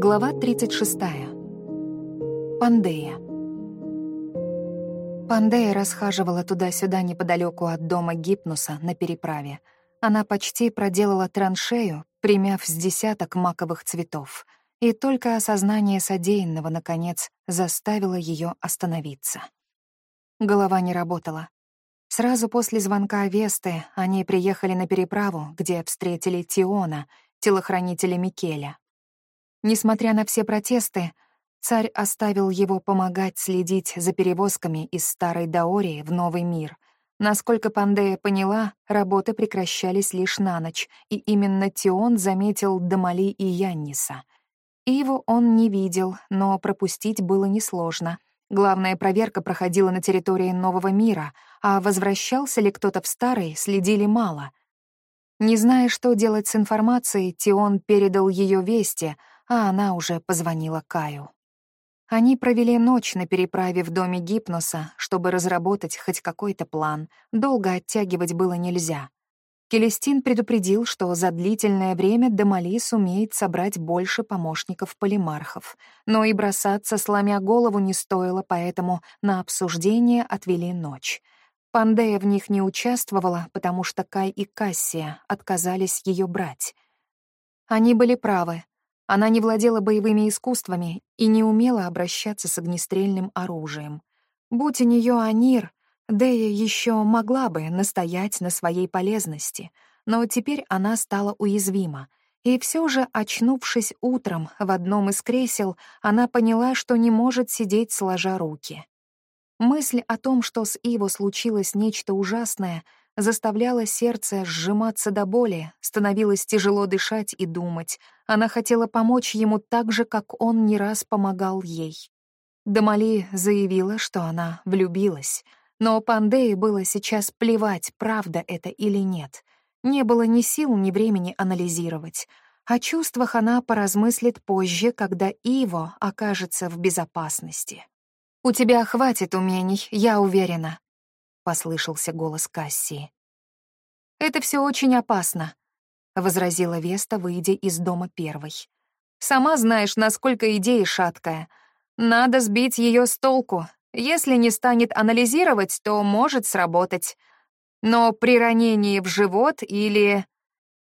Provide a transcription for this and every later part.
Глава 36. Пандея. Пандея расхаживала туда-сюда неподалеку от дома Гипнуса на переправе. Она почти проделала траншею, примяв с десяток маковых цветов. И только осознание содеянного, наконец, заставило ее остановиться. Голова не работала. Сразу после звонка Весты они приехали на переправу, где встретили Тиона, телохранителя Микеля. Несмотря на все протесты, царь оставил его помогать следить за перевозками из Старой Даории в Новый мир. Насколько Пандея поняла, работы прекращались лишь на ночь, и именно Тион заметил Дамали и Янниса. Иву он не видел, но пропустить было несложно. Главная проверка проходила на территории Нового мира, а возвращался ли кто-то в Старый, следили мало. Не зная, что делать с информацией, Тион передал ее вести — а она уже позвонила Каю. Они провели ночь на переправе в доме Гипноса, чтобы разработать хоть какой-то план. Долго оттягивать было нельзя. Келестин предупредил, что за длительное время Дамали сумеет собрать больше помощников-полимархов. Но и бросаться, сломя голову, не стоило, поэтому на обсуждение отвели ночь. Пандея в них не участвовала, потому что Кай и Кассия отказались ее брать. Они были правы. Она не владела боевыми искусствами и не умела обращаться с огнестрельным оружием. Будь у нее Анир, Дея еще могла бы настоять на своей полезности, но теперь она стала уязвима. И все же, очнувшись утром в одном из кресел, она поняла, что не может сидеть сложа руки. Мысль о том, что с Иво случилось нечто ужасное, заставляла сердце сжиматься до боли, становилось тяжело дышать и думать. Она хотела помочь ему так же, как он не раз помогал ей. Дамали заявила, что она влюбилась, но Пандее было сейчас плевать, правда это или нет. Не было ни сил, ни времени анализировать. О чувствах она поразмыслит позже, когда Иво окажется в безопасности. «У тебя хватит умений, я уверена», послышался голос Кассии. «Это все очень опасно», — возразила Веста, выйдя из дома первой. «Сама знаешь, насколько идея шаткая. Надо сбить ее с толку. Если не станет анализировать, то может сработать. Но при ранении в живот или...»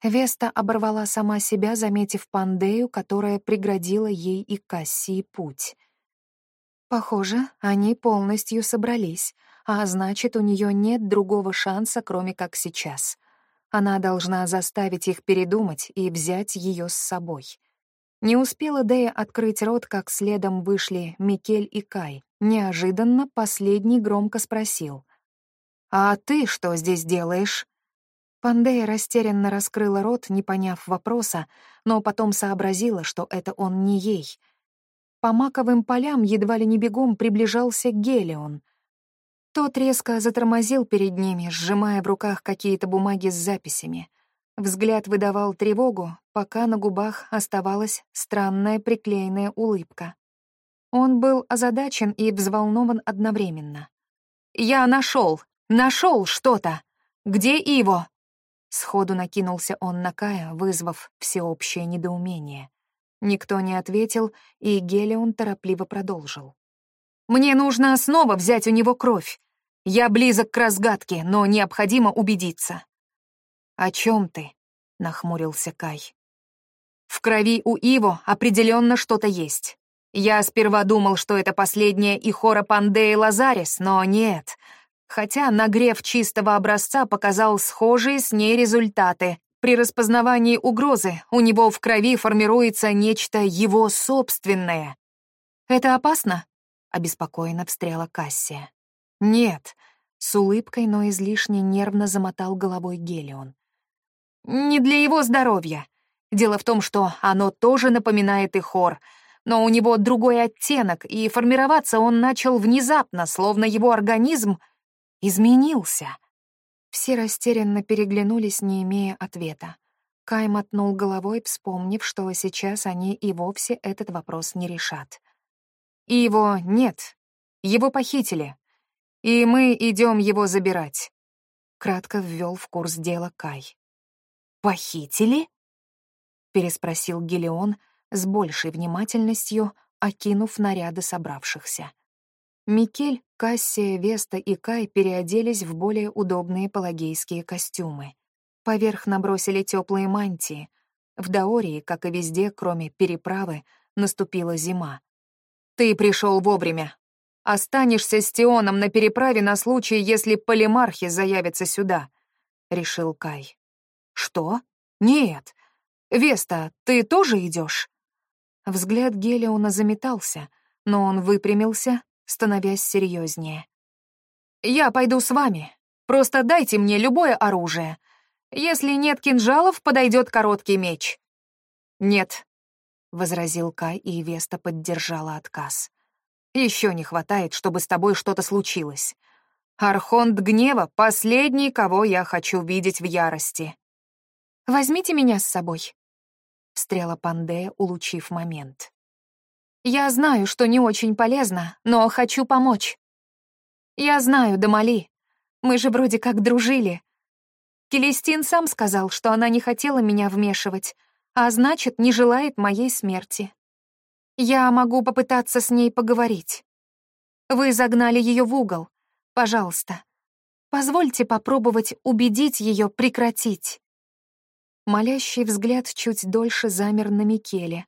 Веста оборвала сама себя, заметив Пандею, которая преградила ей и Кассии путь. Похоже, они полностью собрались а значит, у нее нет другого шанса, кроме как сейчас. Она должна заставить их передумать и взять ее с собой. Не успела Дея открыть рот, как следом вышли Микель и Кай. Неожиданно последний громко спросил. «А ты что здесь делаешь?» Пандея растерянно раскрыла рот, не поняв вопроса, но потом сообразила, что это он не ей. По маковым полям едва ли не бегом приближался Гелион — тот резко затормозил перед ними, сжимая в руках какие-то бумаги с записями. Взгляд выдавал тревогу, пока на губах оставалась странная приклеенная улыбка. Он был озадачен и взволнован одновременно. «Я нашел! Нашел что-то! Где Иво?» Сходу накинулся он на Кая, вызвав всеобщее недоумение. Никто не ответил, и Гелион торопливо продолжил. «Мне нужно снова взять у него кровь. Я близок к разгадке, но необходимо убедиться. «О чем ты?» — нахмурился Кай. «В крови у Иво определенно что-то есть. Я сперва думал, что это последняя Ихора Пандеи Лазарис, но нет. Хотя нагрев чистого образца показал схожие с ней результаты. При распознавании угрозы у него в крови формируется нечто его собственное. «Это опасно?» — обеспокоенно встряла Кассия. «Нет», — с улыбкой, но излишне нервно замотал головой Гелион. «Не для его здоровья. Дело в том, что оно тоже напоминает и хор, но у него другой оттенок, и формироваться он начал внезапно, словно его организм изменился». Все растерянно переглянулись, не имея ответа. Кай мотнул головой, вспомнив, что сейчас они и вовсе этот вопрос не решат. И его нет. Его похитили и мы идем его забирать», — кратко ввел в курс дела Кай. «Похитили?» — переспросил Гелион, с большей внимательностью окинув наряды собравшихся. Микель, Кассия, Веста и Кай переоделись в более удобные палагейские костюмы. Поверх набросили теплые мантии. В Даории, как и везде, кроме переправы, наступила зима. «Ты пришел вовремя. Останешься с Тионом на переправе на случай, если полимархи заявятся сюда», — решил Кай. «Что? Нет. Веста, ты тоже идешь? Взгляд Гелиона заметался, но он выпрямился, становясь серьезнее. «Я пойду с вами. Просто дайте мне любое оружие. Если нет кинжалов, подойдет короткий меч». «Нет», — возразил Кай, и Веста поддержала отказ. Еще не хватает, чтобы с тобой что-то случилось. Архонт гнева — последний, кого я хочу видеть в ярости». «Возьмите меня с собой», — встряла Пандея, улучив момент. «Я знаю, что не очень полезно, но хочу помочь. Я знаю, Дамали. Мы же вроде как дружили. Келестин сам сказал, что она не хотела меня вмешивать, а значит, не желает моей смерти. Я могу попытаться с ней поговорить. Вы загнали ее в угол. Пожалуйста, позвольте попробовать убедить ее прекратить. Молящий взгляд чуть дольше замер на Микеле.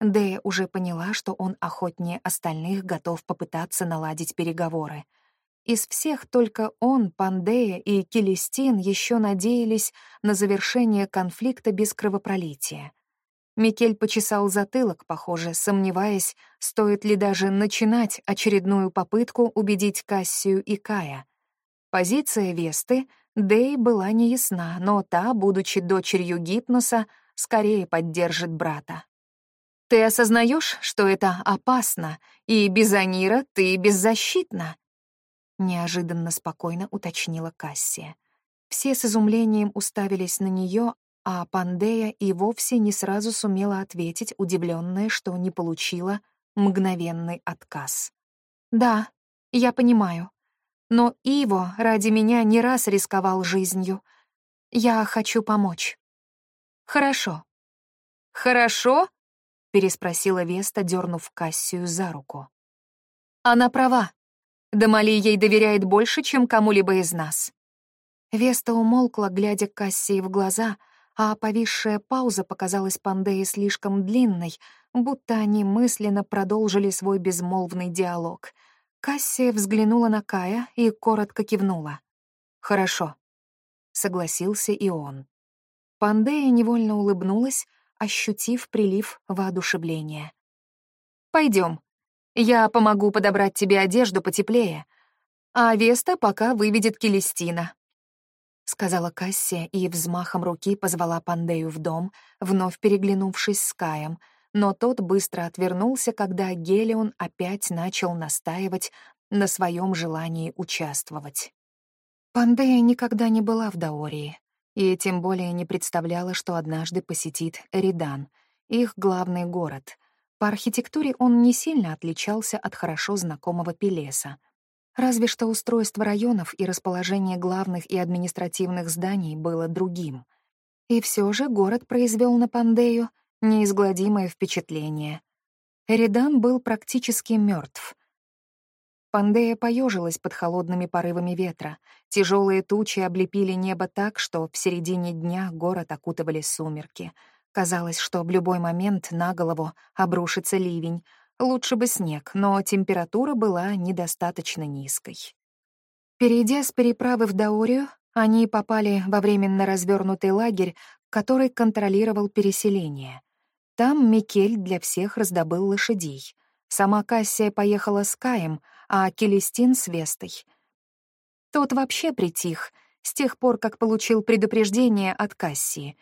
Дэя уже поняла, что он охотнее остальных готов попытаться наладить переговоры. Из всех только он, Пандея и Келестин еще надеялись на завершение конфликта без кровопролития. Микель почесал затылок, похоже, сомневаясь, стоит ли даже начинать очередную попытку убедить Кассию и Кая. Позиция Весты Дэй была неясна, но та, будучи дочерью Гипноса, скорее поддержит брата. «Ты осознаешь, что это опасно, и без Анира ты беззащитна?» Неожиданно спокойно уточнила Кассия. Все с изумлением уставились на нее, а Пандея и вовсе не сразу сумела ответить, удивленная, что не получила мгновенный отказ. «Да, я понимаю. Но Иво ради меня не раз рисковал жизнью. Я хочу помочь. Хорошо. Хорошо? переспросила Веста, дернув Кассию за руку. Она права. Дамали ей доверяет больше, чем кому-либо из нас. Веста умолкла, глядя Кассии в глаза, а повисшая пауза показалась Пандее слишком длинной, будто они мысленно продолжили свой безмолвный диалог — Кассия взглянула на Кая и коротко кивнула. «Хорошо», — согласился и он. Пандея невольно улыбнулась, ощутив прилив воодушевления. Пойдем. Я помогу подобрать тебе одежду потеплее, а Веста пока выведет Келестина», — сказала Кассия и взмахом руки позвала Пандею в дом, вновь переглянувшись с Каем — но тот быстро отвернулся, когда Гелион опять начал настаивать на своем желании участвовать. Пандея никогда не была в Даории, и тем более не представляла, что однажды посетит Эридан, их главный город. По архитектуре он не сильно отличался от хорошо знакомого Пелеса. Разве что устройство районов и расположение главных и административных зданий было другим. И все же город произвел на Пандею неизгладимое впечатление. Эридан был практически мертв. Пандея поежилась под холодными порывами ветра. Тяжелые тучи облепили небо так, что в середине дня город окутывали сумерки. Казалось, что в любой момент на голову обрушится ливень. Лучше бы снег, но температура была недостаточно низкой. Перейдя с переправы в Даорию, они попали во временно развернутый лагерь, который контролировал переселение. Там Микель для всех раздобыл лошадей. Сама Кассия поехала с Каем, а Келестин — с Вестой. Тот вообще притих с тех пор, как получил предупреждение от Кассии,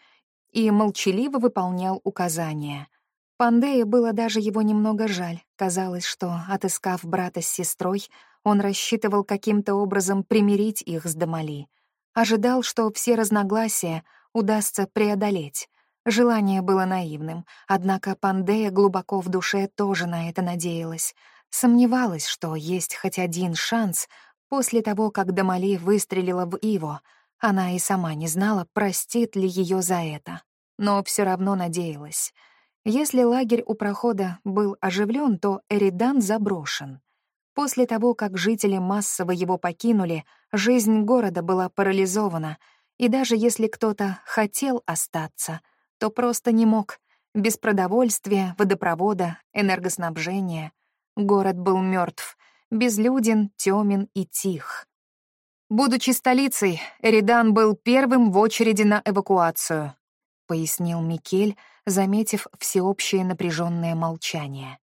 и молчаливо выполнял указания. Пандея было даже его немного жаль. Казалось, что, отыскав брата с сестрой, он рассчитывал каким-то образом примирить их с Дамали. Ожидал, что все разногласия удастся преодолеть. Желание было наивным, однако Пандея глубоко в душе тоже на это надеялась. Сомневалась, что есть хоть один шанс после того, как Дамали выстрелила в Иво. Она и сама не знала, простит ли ее за это. Но все равно надеялась. Если лагерь у прохода был оживлен, то Эридан заброшен. После того, как жители массово его покинули, жизнь города была парализована, и даже если кто-то хотел остаться, то просто не мог. Без продовольствия, водопровода, энергоснабжения. Город был мертв, безлюден, тёмен и тих. Будучи столицей, Эридан был первым в очереди на эвакуацию, пояснил Микель, заметив всеобщее напряженное молчание.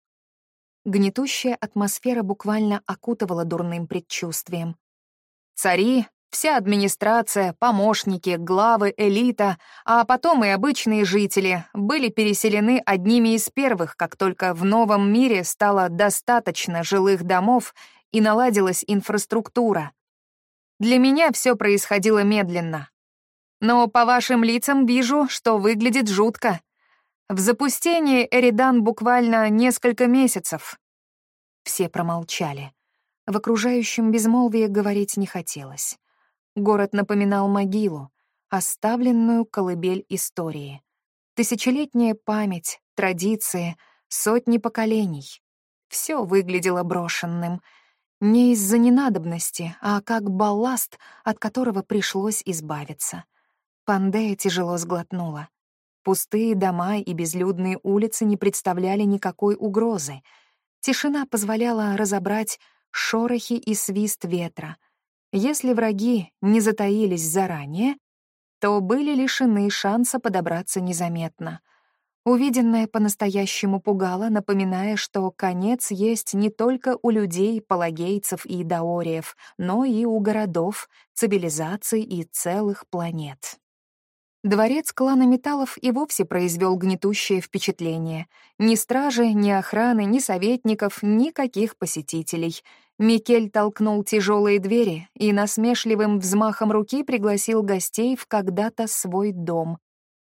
Гнетущая атмосфера буквально окутывала дурным предчувствием. Цари, вся администрация, помощники, главы, элита, а потом и обычные жители были переселены одними из первых, как только в новом мире стало достаточно жилых домов и наладилась инфраструктура. Для меня все происходило медленно. Но по вашим лицам вижу, что выглядит жутко. В запустении Эридан буквально несколько месяцев. Все промолчали. В окружающем безмолвии говорить не хотелось. Город напоминал могилу, оставленную колыбель истории. Тысячелетняя память, традиции, сотни поколений. Все выглядело брошенным. Не из-за ненадобности, а как балласт, от которого пришлось избавиться. Пандея тяжело сглотнула. Пустые дома и безлюдные улицы не представляли никакой угрозы. Тишина позволяла разобрать шорохи и свист ветра. Если враги не затаились заранее, то были лишены шанса подобраться незаметно. Увиденное по-настоящему пугало, напоминая, что конец есть не только у людей, палагейцев и даориев, но и у городов, цивилизаций и целых планет. Дворец клана металлов и вовсе произвел гнетущее впечатление. Ни стражи, ни охраны, ни советников, никаких посетителей. Микель толкнул тяжелые двери и насмешливым взмахом руки пригласил гостей в когда-то свой дом.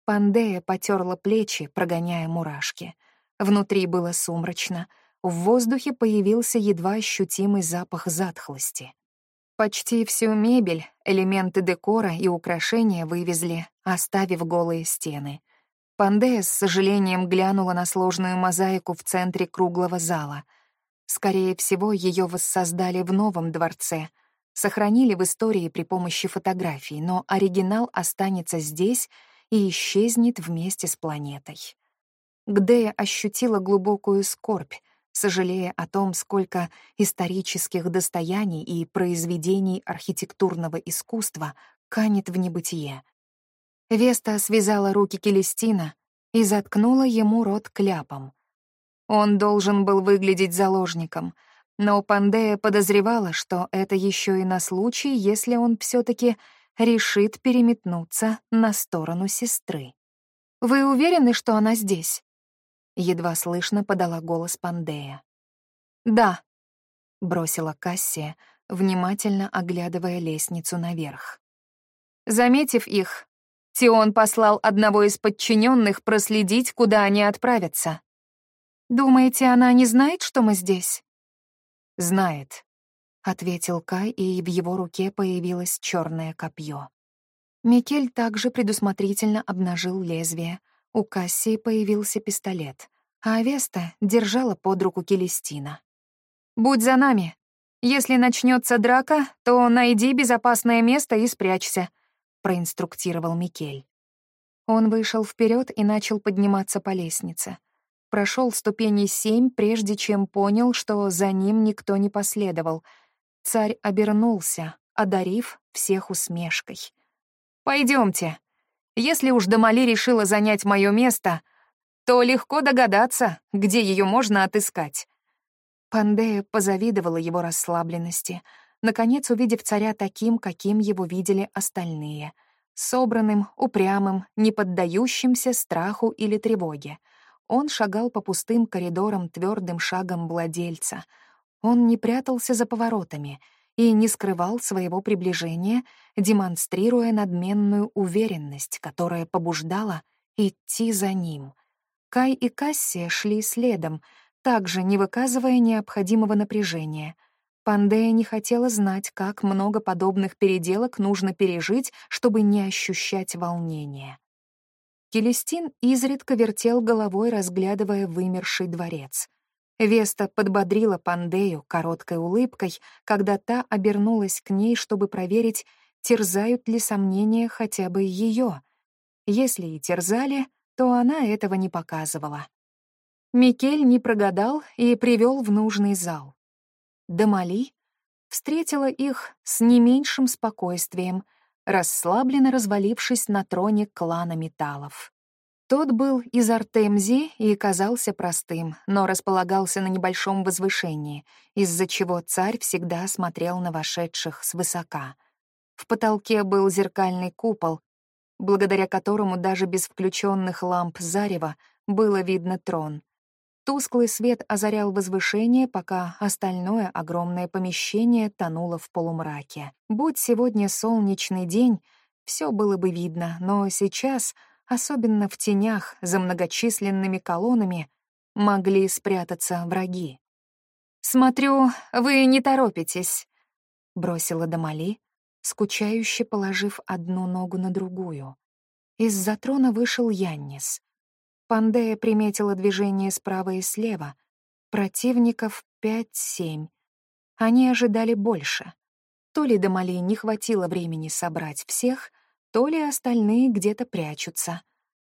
Пандея потерла плечи, прогоняя мурашки. Внутри было сумрачно. В воздухе появился едва ощутимый запах затхлости. Почти всю мебель, элементы декора и украшения вывезли, оставив голые стены. Пандея с сожалением глянула на сложную мозаику в центре круглого зала. Скорее всего, ее воссоздали в новом дворце, сохранили в истории при помощи фотографий, но оригинал останется здесь и исчезнет вместе с планетой. Гдея ощутила глубокую скорбь, сожалея о том, сколько исторических достояний и произведений архитектурного искусства канет в небытие. Веста связала руки Келестина и заткнула ему рот кляпом. Он должен был выглядеть заложником, но Пандея подозревала, что это еще и на случай, если он все таки решит переметнуться на сторону сестры. «Вы уверены, что она здесь?» Едва слышно подала голос Пандея. «Да», — бросила Кассия, внимательно оглядывая лестницу наверх. Заметив их, Тион послал одного из подчиненных проследить, куда они отправятся. «Думаете, она не знает, что мы здесь?» «Знает», — ответил Кай, и в его руке появилось черное копье. Микель также предусмотрительно обнажил лезвие — у Кассии появился пистолет, а Авеста держала под руку Келестина. «Будь за нами. Если начнется драка, то найди безопасное место и спрячься», — проинструктировал Микель. Он вышел вперед и начал подниматься по лестнице. Прошел ступени семь, прежде чем понял, что за ним никто не последовал. Царь обернулся, одарив всех усмешкой. Пойдемте, если уж Дамали решила занять мое место, то легко догадаться, где ее можно отыскать. Пандея позавидовала его расслабленности, наконец увидев царя таким, каким его видели остальные — собранным, упрямым, не поддающимся страху или тревоге. Он шагал по пустым коридорам твердым шагом владельца. Он не прятался за поворотами — и не скрывал своего приближения, демонстрируя надменную уверенность, которая побуждала идти за ним. Кай и Кассия шли следом, также не выказывая необходимого напряжения. Пандея не хотела знать, как много подобных переделок нужно пережить, чтобы не ощущать волнения. Келестин изредка вертел головой, разглядывая вымерший дворец. Веста подбодрила Пандею короткой улыбкой, когда та обернулась к ней, чтобы проверить, терзают ли сомнения хотя бы ее. Если и терзали, то она этого не показывала. Микель не прогадал и привел в нужный зал. Дамали встретила их с не меньшим спокойствием, расслабленно развалившись на троне клана металлов. Тот был из Артемзи и казался простым, но располагался на небольшом возвышении, из-за чего царь всегда смотрел на вошедших свысока. В потолке был зеркальный купол, благодаря которому даже без включенных ламп зарева было видно трон. Тусклый свет озарял возвышение, пока остальное огромное помещение тонуло в полумраке. Будь сегодня солнечный день, все было бы видно, но сейчас, особенно в тенях за многочисленными колоннами, могли спрятаться враги. «Смотрю, вы не торопитесь», — бросила Дамали, скучающе положив одну ногу на другую. Из-за трона вышел Яннис. Пандея приметила движение справа и слева. Противников пять-семь. Они ожидали больше. То ли Дамали не хватило времени собрать всех, то ли остальные где-то прячутся.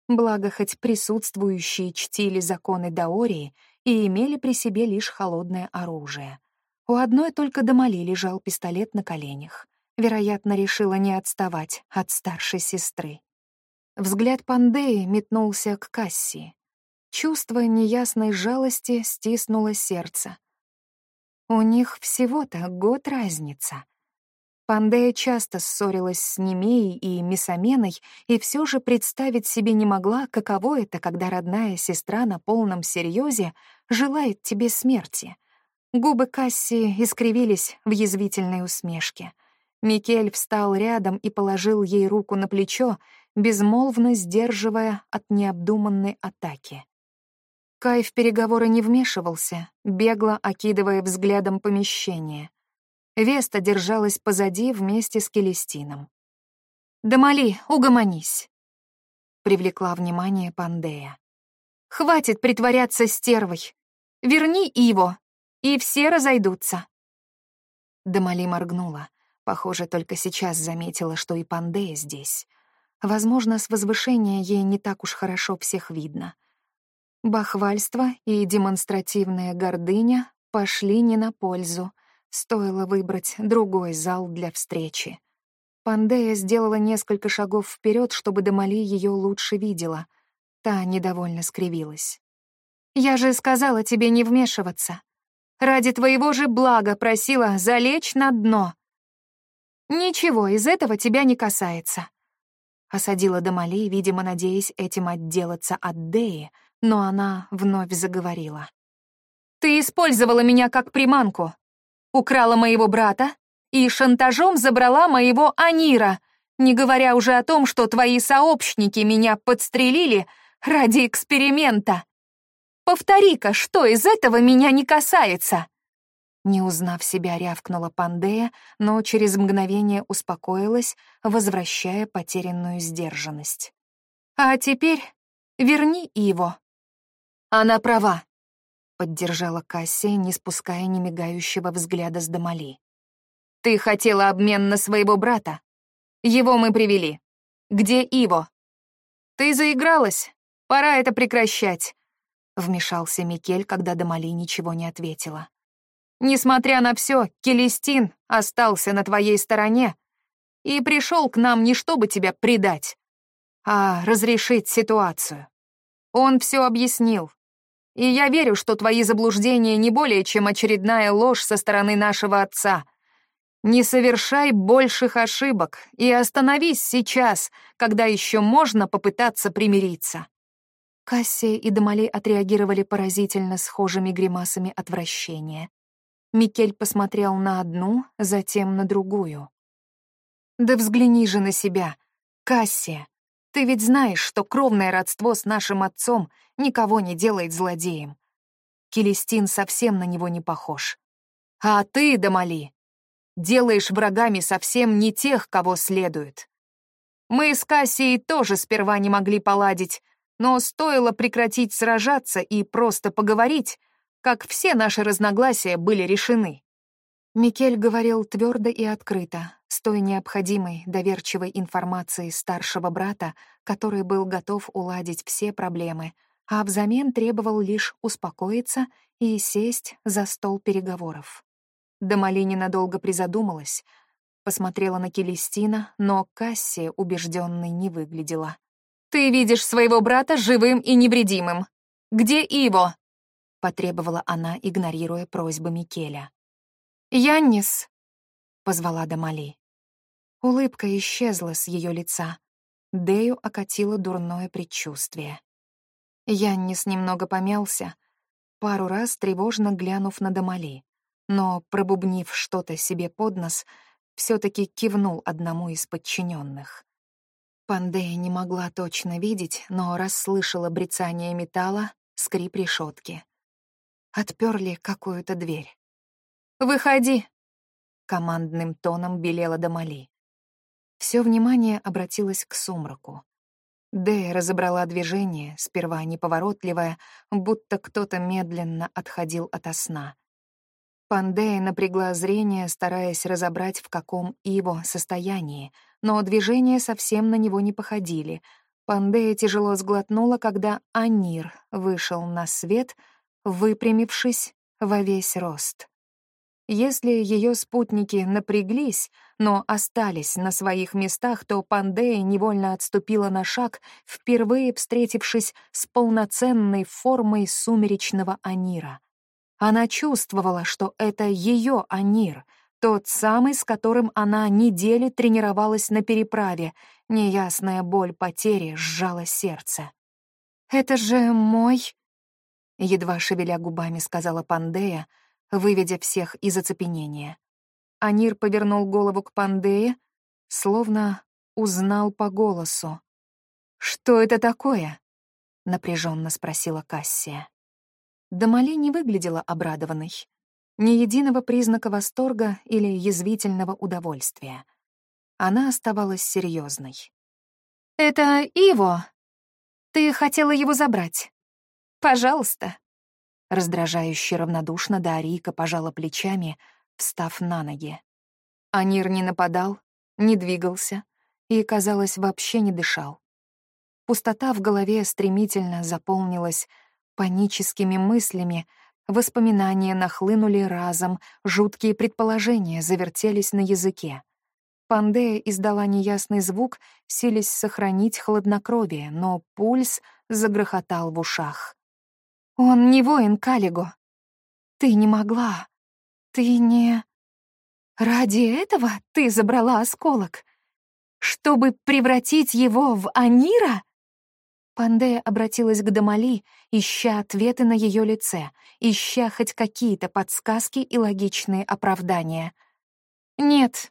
Благо, хоть присутствующие чтили законы Даории и имели при себе лишь холодное оружие. У одной только Дамали лежал пистолет на коленях. Вероятно, решила не отставать от старшей сестры. Взгляд Пандеи метнулся к Кассии. Чувство неясной жалости стиснуло сердце. У них всего-то год разница. Пандея часто ссорилась с Немеей и Мисаменой и все же представить себе не могла, каково это, когда родная сестра на полном серьезе желает тебе смерти. Губы Кассии искривились в язвительной усмешке. Микель встал рядом и положил ей руку на плечо, безмолвно сдерживая от необдуманной атаки. Кай в переговоры не вмешивался, бегло окидывая взглядом помещение. Веста держалась позади вместе с Келестином. «Дамали, угомонись!» — привлекла внимание Пандея. «Хватит притворяться стервой! Верни его, и все разойдутся!» Дамали моргнула. Похоже, только сейчас заметила, что и Пандея здесь — Возможно, с возвышения ей не так уж хорошо всех видно. Бахвальство и демонстративная гордыня пошли не на пользу. Стоило выбрать другой зал для встречи. Пандея сделала несколько шагов вперед, чтобы Дамали ее лучше видела. Та недовольно скривилась. «Я же сказала тебе не вмешиваться. Ради твоего же блага просила залечь на дно. Ничего из этого тебя не касается. Осадила Дамали, видимо, надеясь этим отделаться от Деи, но она вновь заговорила. «Ты использовала меня как приманку, украла моего брата и шантажом забрала моего Анира, не говоря уже о том, что твои сообщники меня подстрелили ради эксперимента. Повтори-ка, что из этого меня не касается?» Не узнав себя, рявкнула Пандея, но через мгновение успокоилась, возвращая потерянную сдержанность. «А теперь верни его». «Она права», — поддержала Кассия, не спуская немигающего взгляда с Дамали. «Ты хотела обмен на своего брата. Его мы привели. Где Иво?» «Ты заигралась. Пора это прекращать», — вмешался Микель, когда Дамали ничего не ответила. Несмотря на все, Келестин остался на твоей стороне и пришел к нам не чтобы тебя предать, а разрешить ситуацию. Он все объяснил. И я верю, что твои заблуждения не более чем очередная ложь со стороны нашего отца. Не совершай больших ошибок и остановись сейчас, когда еще можно попытаться примириться. Кассия и Дамали отреагировали поразительно схожими гримасами отвращения. Микель посмотрел на одну, затем на другую. «Да взгляни же на себя, Кассия. Ты ведь знаешь, что кровное родство с нашим отцом никого не делает злодеем. Келестин совсем на него не похож. А ты, Дамали, делаешь врагами совсем не тех, кого следует. Мы с Кассией тоже сперва не могли поладить, но стоило прекратить сражаться и просто поговорить, как все наши разногласия были решены. Микель говорил твердо и открыто, с той необходимой доверчивой информацией старшего брата, который был готов уладить все проблемы, а взамен требовал лишь успокоиться и сесть за стол переговоров. Дамали ненадолго призадумалась, посмотрела на Келестина, но Кассия убежденной не выглядела. «Ты видишь своего брата живым и невредимым. Где Иво?» — потребовала она, игнорируя просьбы Микеля. «Яннис!» — позвала Дамали. Улыбка исчезла с ее лица. Дею окатило дурное предчувствие. Яннис немного помялся, пару раз тревожно глянув на Дамали, но, пробубнив что-то себе под нос, все таки кивнул одному из подчиненных. Пандея не могла точно видеть, но расслышала брецание металла, скрип решетки. Отперли какую-то дверь. «Выходи!» — командным тоном белела Дамали. Все внимание обратилось к сумраку. Дэя разобрала движение, сперва неповоротливое, будто кто-то медленно отходил ото сна. Пандея напрягла зрение, стараясь разобрать, в каком его состоянии, но движения совсем на него не походили. Пандея тяжело сглотнула, когда Анир вышел на свет, выпрямившись во весь рост. Если ее спутники напряглись, но остались на своих местах, то Пандея невольно отступила на шаг, впервые встретившись с полноценной формой сумеречного Анира. Она чувствовала, что это ее Анир, тот самый, с которым она недели тренировалась на переправе. Неясная боль потери сжала сердце. «Это же мой...» Едва шевеля губами сказала Пандея, выведя всех из оцепенения. Анир повернул голову к Пандее, словно узнал по голосу. «Что это такое?» — напряженно спросила Кассия. Дамали не выглядела обрадованной. Ни единого признака восторга или язвительного удовольствия. Она оставалась серьезной. «Это Иво. Ты хотела его забрать. Пожалуйста». Раздражающе равнодушно Дарика пожала плечами, встав на ноги. Анир не нападал, не двигался и, казалось, вообще не дышал. Пустота в голове стремительно заполнилась паническими мыслями, воспоминания нахлынули разом, жуткие предположения завертелись на языке. Пандея издала неясный звук, силясь сохранить хладнокровие, но пульс загрохотал в ушах. Он не воин Калиго. Ты не могла. Ты не... Ради этого ты забрала осколок? Чтобы превратить его в Анира? Пандея обратилась к Дамали, ища ответы на ее лице, ища хоть какие-то подсказки и логичные оправдания. «Нет,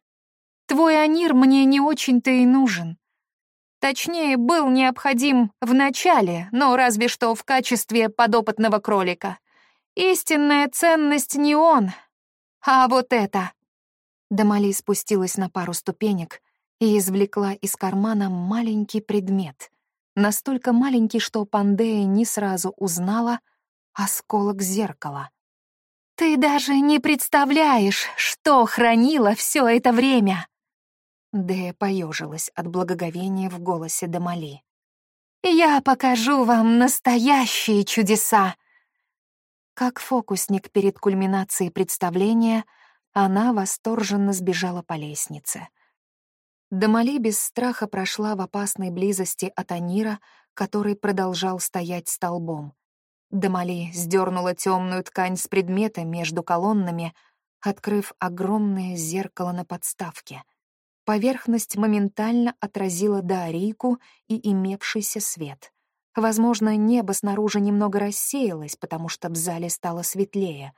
твой Анир мне не очень-то и нужен. Точнее, был необходим в начале, но разве что в качестве подопытного кролика. Истинная ценность не он, а вот это. Дамали спустилась на пару ступенек и извлекла из кармана маленький предмет. Настолько маленький, что Пандея не сразу узнала осколок зеркала. «Ты даже не представляешь, что хранила все это время!» Дея поежилась от благоговения в голосе Дамали. «Я покажу вам настоящие чудеса!» Как фокусник перед кульминацией представления, она восторженно сбежала по лестнице. Дамали без страха прошла в опасной близости от Анира, который продолжал стоять столбом. Дамали сдернула темную ткань с предмета между колоннами, открыв огромное зеркало на подставке — Поверхность моментально отразила Дарийку и имевшийся свет. Возможно, небо снаружи немного рассеялось, потому что в зале стало светлее.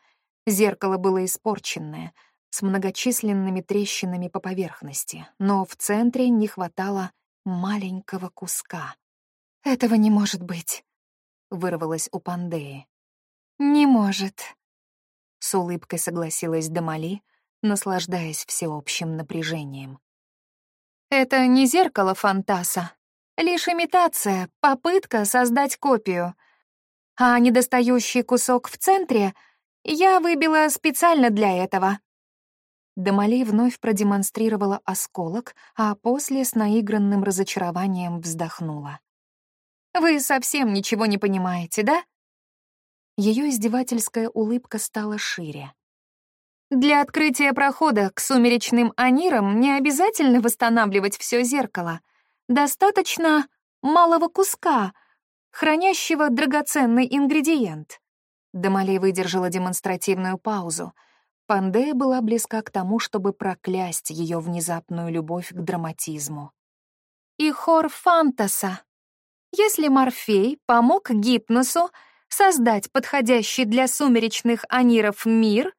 Зеркало было испорченное, с многочисленными трещинами по поверхности, но в центре не хватало маленького куска. «Этого не может быть», — вырвалось у Пандеи. «Не может», — с улыбкой согласилась Дамали, наслаждаясь всеобщим напряжением. Это не зеркало Фантаса, лишь имитация, попытка создать копию. А недостающий кусок в центре я выбила специально для этого. Дамали вновь продемонстрировала осколок, а после с наигранным разочарованием вздохнула. «Вы совсем ничего не понимаете, да?» Ее издевательская улыбка стала шире. «Для открытия прохода к сумеречным анирам не обязательно восстанавливать все зеркало. Достаточно малого куска, хранящего драгоценный ингредиент». Дамали выдержала демонстративную паузу — Пандея была близка к тому, чтобы проклясть ее внезапную любовь к драматизму. И хор Фантаса. Если Морфей помог Гипносу создать подходящий для сумеречных аниров мир,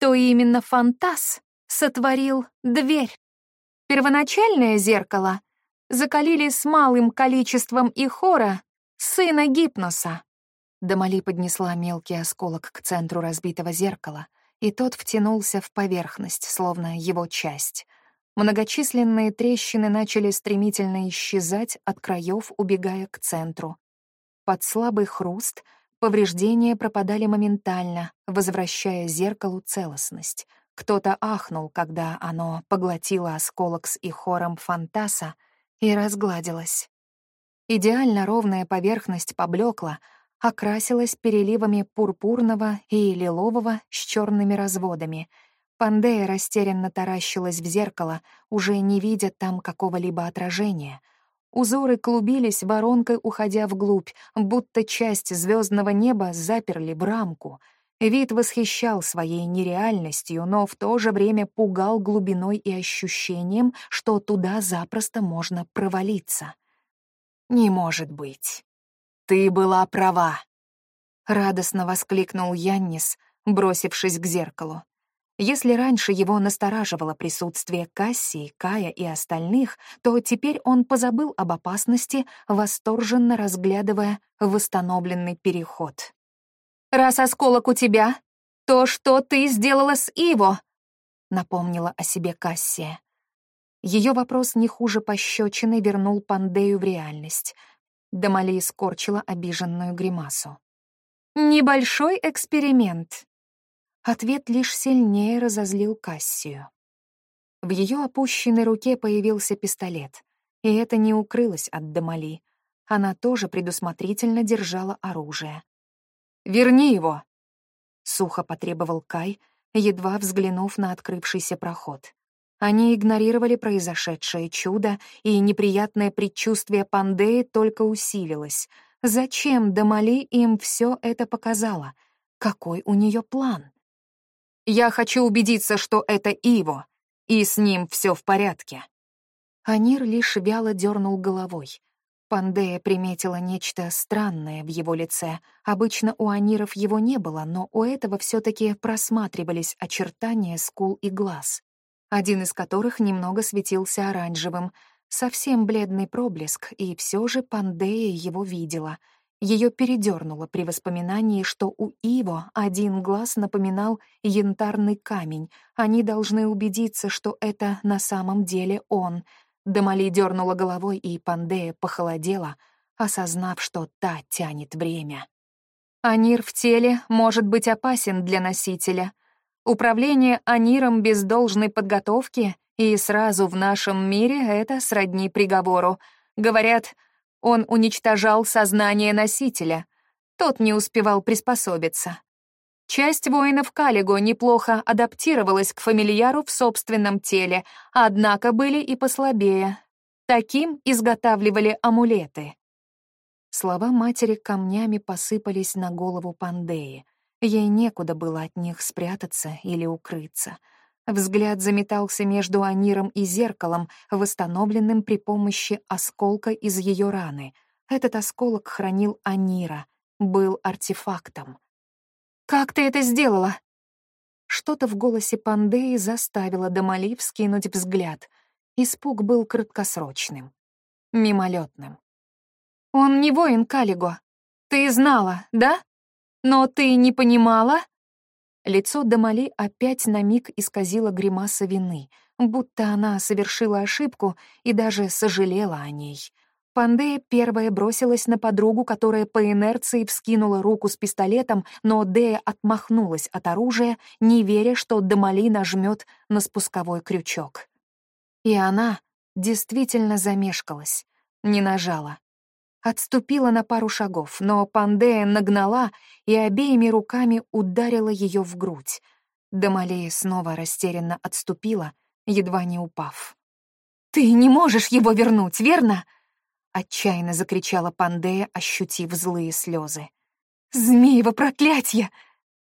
то именно Фантас сотворил дверь. Первоначальное зеркало закалили с малым количеством ихора сына Гипноса. Дамали поднесла мелкий осколок к центру разбитого зеркала — и тот втянулся в поверхность, словно его часть. Многочисленные трещины начали стремительно исчезать от краев, убегая к центру. Под слабый хруст повреждения пропадали моментально, возвращая зеркалу целостность. Кто-то ахнул, когда оно поглотило осколок с ихором фантаса и разгладилось. Идеально ровная поверхность поблекла, окрасилась переливами пурпурного и лилового с черными разводами. Пандея растерянно таращилась в зеркало, уже не видя там какого-либо отражения. Узоры клубились воронкой, уходя вглубь, будто часть звездного неба заперли рамку. Вид восхищал своей нереальностью, но в то же время пугал глубиной и ощущением, что туда запросто можно провалиться. «Не может быть!» «Ты была права!» — радостно воскликнул Яннис, бросившись к зеркалу. Если раньше его настораживало присутствие Кассии, Кая и остальных, то теперь он позабыл об опасности, восторженно разглядывая восстановленный переход. «Раз осколок у тебя, то что ты сделала с Иво?» — напомнила о себе Кассия. Ее вопрос не хуже пощечины вернул Пандею в реальность — Дамали скорчила обиженную гримасу. «Небольшой эксперимент». Ответ лишь сильнее разозлил Кассию. В ее опущенной руке появился пистолет, и это не укрылось от Дамали. Она тоже предусмотрительно держала оружие. «Верни его!» — сухо потребовал Кай, едва взглянув на открывшийся проход. Они игнорировали произошедшее чудо, и неприятное предчувствие Пандеи только усилилось. Зачем Дамали им все это показала? Какой у нее план? «Я хочу убедиться, что это Иво, и с ним все в порядке». Анир лишь вяло дернул головой. Пандея приметила нечто странное в его лице. Обычно у аниров его не было, но у этого все таки просматривались очертания скул и глаз один из которых немного светился оранжевым, совсем бледный проблеск, и все же Пандея его видела. Ее передернуло при воспоминании, что у Иво один глаз напоминал янтарный камень. Они должны убедиться, что это на самом деле он. Дамали дернула головой, и Пандея похолодела, осознав, что та тянет время. Анир в теле может быть опасен для носителя, Управление аниром без должной подготовки и сразу в нашем мире это сродни приговору. Говорят, он уничтожал сознание носителя. Тот не успевал приспособиться. Часть воинов Калиго неплохо адаптировалась к фамильяру в собственном теле, однако были и послабее. Таким изготавливали амулеты. Слова матери камнями посыпались на голову Пандеи. Ей некуда было от них спрятаться или укрыться. Взгляд заметался между аниром и зеркалом, восстановленным при помощи осколка из ее раны. Этот осколок хранил анира, был артефактом. «Как ты это сделала?» Что-то в голосе Пандеи заставило Дамали вскинуть взгляд. Испуг был краткосрочным, мимолетным. «Он не воин Калиго. Ты знала, да?» Но ты не понимала?» Лицо Дамали опять на миг исказило гримаса вины. будто она совершила ошибку и даже сожалела о ней. Пандея первая бросилась на подругу, которая по инерции вскинула руку с пистолетом, но Дея отмахнулась от оружия, не веря, что Дамали нажмет на спусковой крючок. И она действительно замешкалась, не нажала. Отступила на пару шагов, но Пандея нагнала и обеими руками ударила ее в грудь. Дамалея снова растерянно отступила, едва не упав. «Ты не можешь его вернуть, верно?» — отчаянно закричала Пандея, ощутив злые слезы. «Змеево проклятье!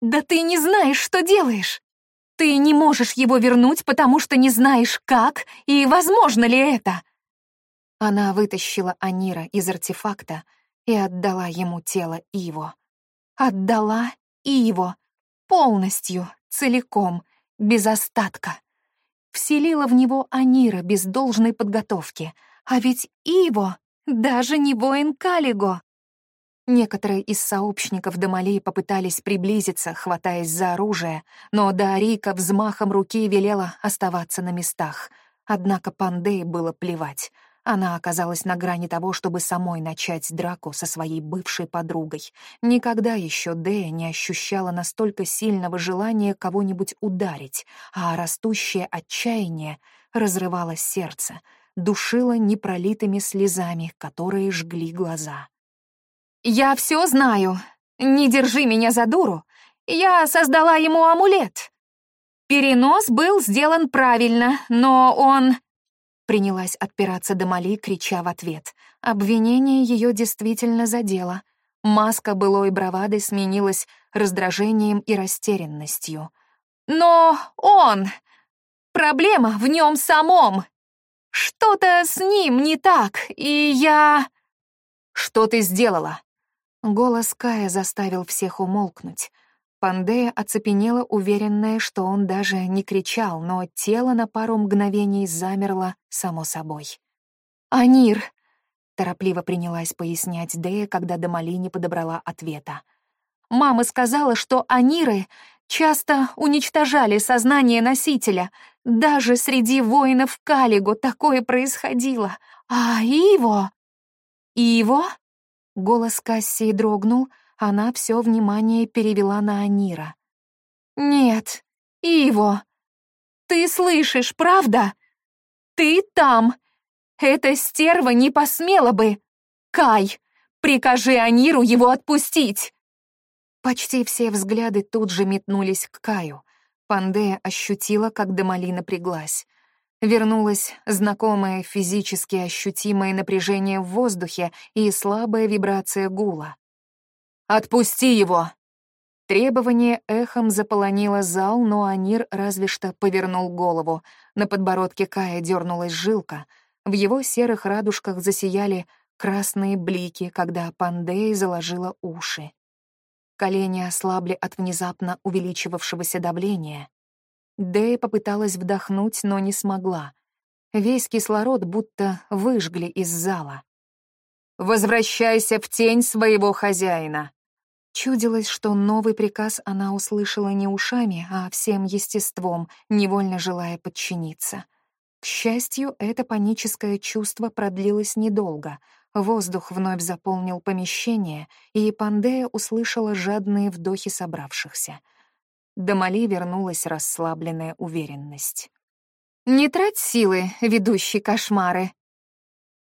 Да ты не знаешь, что делаешь! Ты не можешь его вернуть, потому что не знаешь, как и возможно ли это!» Она вытащила Анира из артефакта и отдала ему тело Иво. Отдала Иво полностью, целиком, без остатка. Вселила в него Анира без должной подготовки, а ведь Иво даже не воин Калиго. Некоторые из сообщников Дамалей попытались приблизиться, хватаясь за оружие, но Дарика взмахом руки велела оставаться на местах. Однако Пандей было плевать. Она оказалась на грани того, чтобы самой начать драку со своей бывшей подругой. Никогда еще Дея не ощущала настолько сильного желания кого-нибудь ударить, а растущее отчаяние разрывало сердце — душила непролитыми слезами, которые жгли глаза. «Я все знаю. Не держи меня за дуру. Я создала ему амулет. Перенос был сделан правильно, но он...» Принялась отпираться Дамали, крича в ответ. Обвинение ее действительно задело. Маска былой бравады сменилась раздражением и растерянностью. «Но он... Проблема в нем самом!» Что-то с ним не так, и я... Что ты сделала? Голос Кая заставил всех умолкнуть. Пандея оцепенела, уверенная, что он даже не кричал, но тело на пару мгновений замерло само собой. «Анир!» — торопливо принялась пояснять Дея, когда Дамали не подобрала ответа. «Мама сказала, что аниры часто уничтожали сознание носителя. Даже среди воинов Калигу такое происходило. А Иво... Иво? Голос Кассии дрогнул, она все внимание перевела на Анира. «Нет, Иво, ты слышишь, правда? Ты там. Эта стерва не посмела бы. Кай, прикажи Аниру его отпустить. Почти все взгляды тут же метнулись к Каю. Пандея ощутила, как Дамали напряглась. Вернулось знакомое физически ощутимое напряжение в воздухе и слабая вибрация гула. «Отпусти его!» Требование эхом заполонило зал, но Анир разве что повернул голову. На подбородке Кая дернулась жилка. В его серых радужках засияли красные блики, когда Пандея заложила уши. Колени ослабли от внезапно увеличивавшегося давления. Дэя попыталась вдохнуть, но не смогла. Весь кислород будто выжгли из зала. «Возвращайся в тень своего хозяина!» Чудилось, что новый приказ она услышала не ушами, а всем естеством, невольно желая подчиниться. К счастью, это паническое чувство продлилось недолго — Воздух вновь заполнил помещение, и Пандея услышала жадные вдохи собравшихся. До Мали вернулась расслабленная уверенность. «Не трать силы, ведущий кошмары.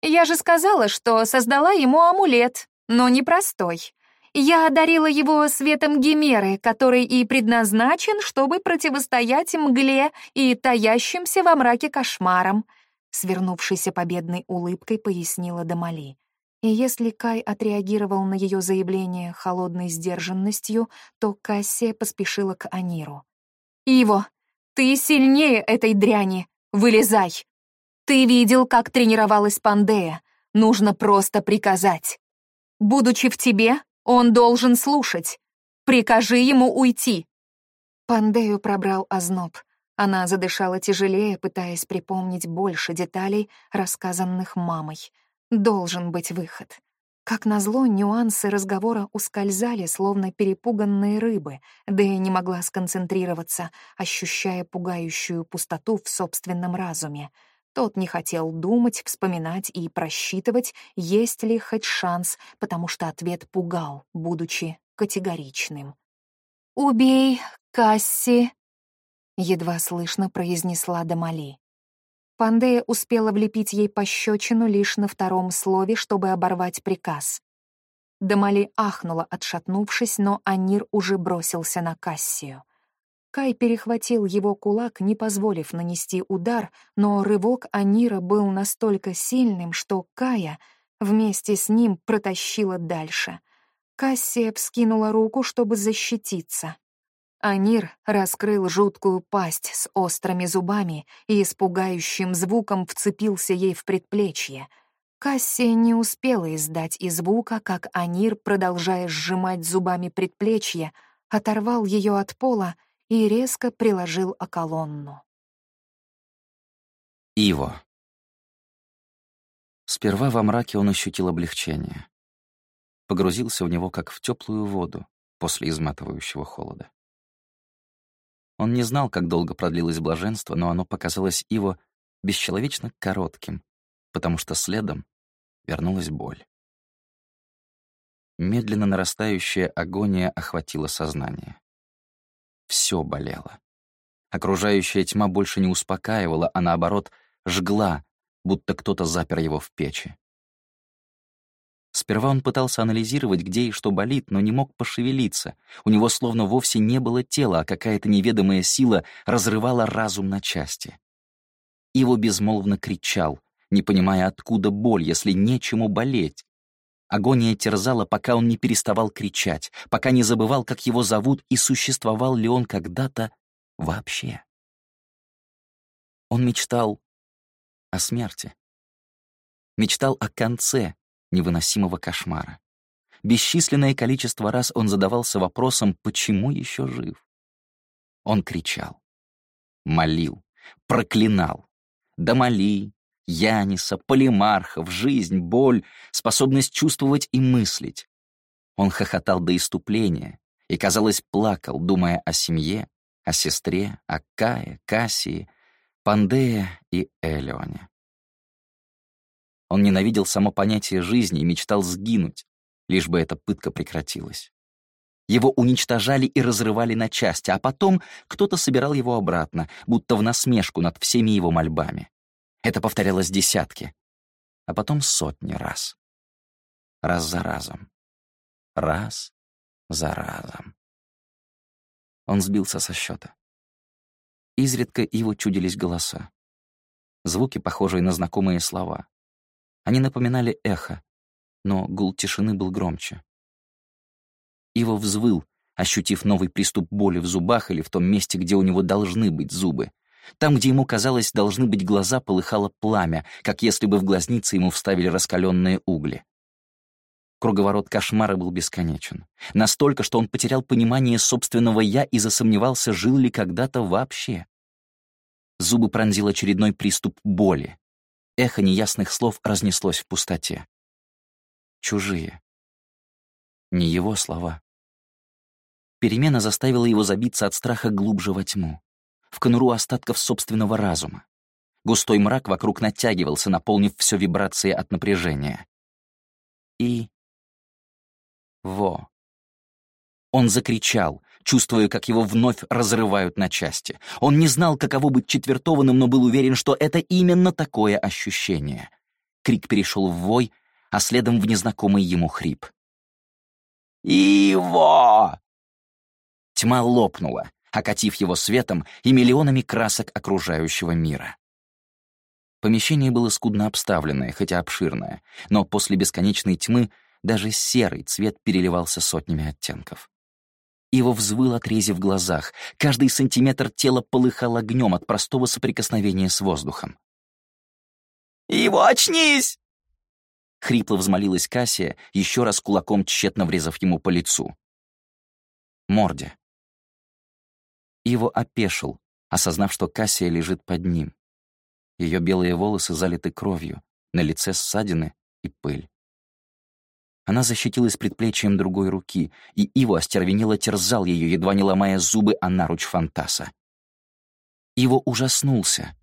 Я же сказала, что создала ему амулет, но непростой. Я одарила его светом Гимеры, который и предназначен, чтобы противостоять мгле и таящимся во мраке кошмарам — свернувшейся победной улыбкой пояснила Дамали. И если Кай отреагировал на ее заявление холодной сдержанностью, то Кассия поспешила к Аниру. «Иво, ты сильнее этой дряни! Вылезай! Ты видел, как тренировалась Пандея. Нужно просто приказать. Будучи в тебе, он должен слушать. Прикажи ему уйти!» Пандею пробрал озноб. Она задышала тяжелее, пытаясь припомнить больше деталей, рассказанных мамой. Должен быть выход. Как назло, нюансы разговора ускользали, словно перепуганные рыбы, да и не могла сконцентрироваться, ощущая пугающую пустоту в собственном разуме. Тот не хотел думать, вспоминать и просчитывать, есть ли хоть шанс, потому что ответ пугал, будучи категоричным. «Убей Касси!» — едва слышно произнесла Дамали. Пандея успела влепить ей пощечину лишь на втором слове, чтобы оборвать приказ. Дамали ахнула, отшатнувшись, но Анир уже бросился на Кассию. Кай перехватил его кулак, не позволив нанести удар, но рывок Анира был настолько сильным, что Кая вместе с ним протащила дальше. Кассия вскинула руку, чтобы защититься. Анир раскрыл жуткую пасть с острыми зубами и с пугающим звуком вцепился ей в предплечье. Кассия не успела издать и звука, как Анир, продолжая сжимать зубами предплечье, оторвал ее от пола и резко приложил о колонну. Иво. Сперва во мраке он ощутил облегчение. Погрузился в него, как в теплую воду после изматывающего холода. Он не знал, как долго продлилось блаженство, но оно показалось его бесчеловечно коротким, потому что следом вернулась боль. Медленно нарастающая агония охватила сознание. Все болело. Окружающая тьма больше не успокаивала, а наоборот жгла, будто кто-то запер его в печи. Сперва он пытался анализировать, где и что болит, но не мог пошевелиться. У него словно вовсе не было тела, а какая-то неведомая сила разрывала разум на части. Его безмолвно кричал, не понимая, откуда боль, если нечему болеть. Агония терзала, пока он не переставал кричать, пока не забывал, как его зовут и существовал ли он когда-то вообще. Он мечтал о смерти. Мечтал о конце, невыносимого кошмара. Бесчисленное количество раз он задавался вопросом, почему еще жив. Он кричал, молил, проклинал. Дамали, Яниса, полимархов, жизнь, боль, способность чувствовать и мыслить. Он хохотал до иступления и, казалось, плакал, думая о семье, о сестре, о Кае, Кассии, Пандея и Элеоне. Он ненавидел само понятие жизни и мечтал сгинуть, лишь бы эта пытка прекратилась. Его уничтожали и разрывали на части, а потом кто-то собирал его обратно, будто в насмешку над всеми его мольбами. Это повторялось десятки, а потом сотни раз. Раз за разом. Раз за разом. Он сбился со счета. Изредка его чудились голоса. Звуки, похожие на знакомые слова. Они напоминали эхо, но гул тишины был громче. Иво взвыл, ощутив новый приступ боли в зубах или в том месте, где у него должны быть зубы. Там, где ему казалось, должны быть глаза, полыхало пламя, как если бы в глазницы ему вставили раскаленные угли. Круговорот кошмара был бесконечен. Настолько, что он потерял понимание собственного «я» и засомневался, жил ли когда-то вообще. Зубы пронзил очередной приступ боли. Эхо неясных слов разнеслось в пустоте. Чужие. Не его слова. Перемена заставила его забиться от страха глубже во тьму, в конуру остатков собственного разума. Густой мрак вокруг натягивался, наполнив все вибрации от напряжения. И... Во. Он закричал, чувствуя, как его вновь разрывают на части. Он не знал, каково быть четвертованным, но был уверен, что это именно такое ощущение. Крик перешел в вой, а следом в незнакомый ему хрип. «Иво!» Тьма лопнула, окатив его светом и миллионами красок окружающего мира. Помещение было скудно обставленное, хотя обширное, но после бесконечной тьмы даже серый цвет переливался сотнями оттенков. Его взвыл отрези в глазах. Каждый сантиметр тела полыхал огнем от простого соприкосновения с воздухом. «Его очнись!» Хрипло взмолилась Кассия, еще раз кулаком тщетно врезав ему по лицу. Морде. Его опешил, осознав, что Кассия лежит под ним. Ее белые волосы залиты кровью, на лице ссадины и пыль. Она защитилась предплечьем другой руки, и Иво остервенело терзал ее, едва не ломая зубы о наруч Фантаса. Иво ужаснулся,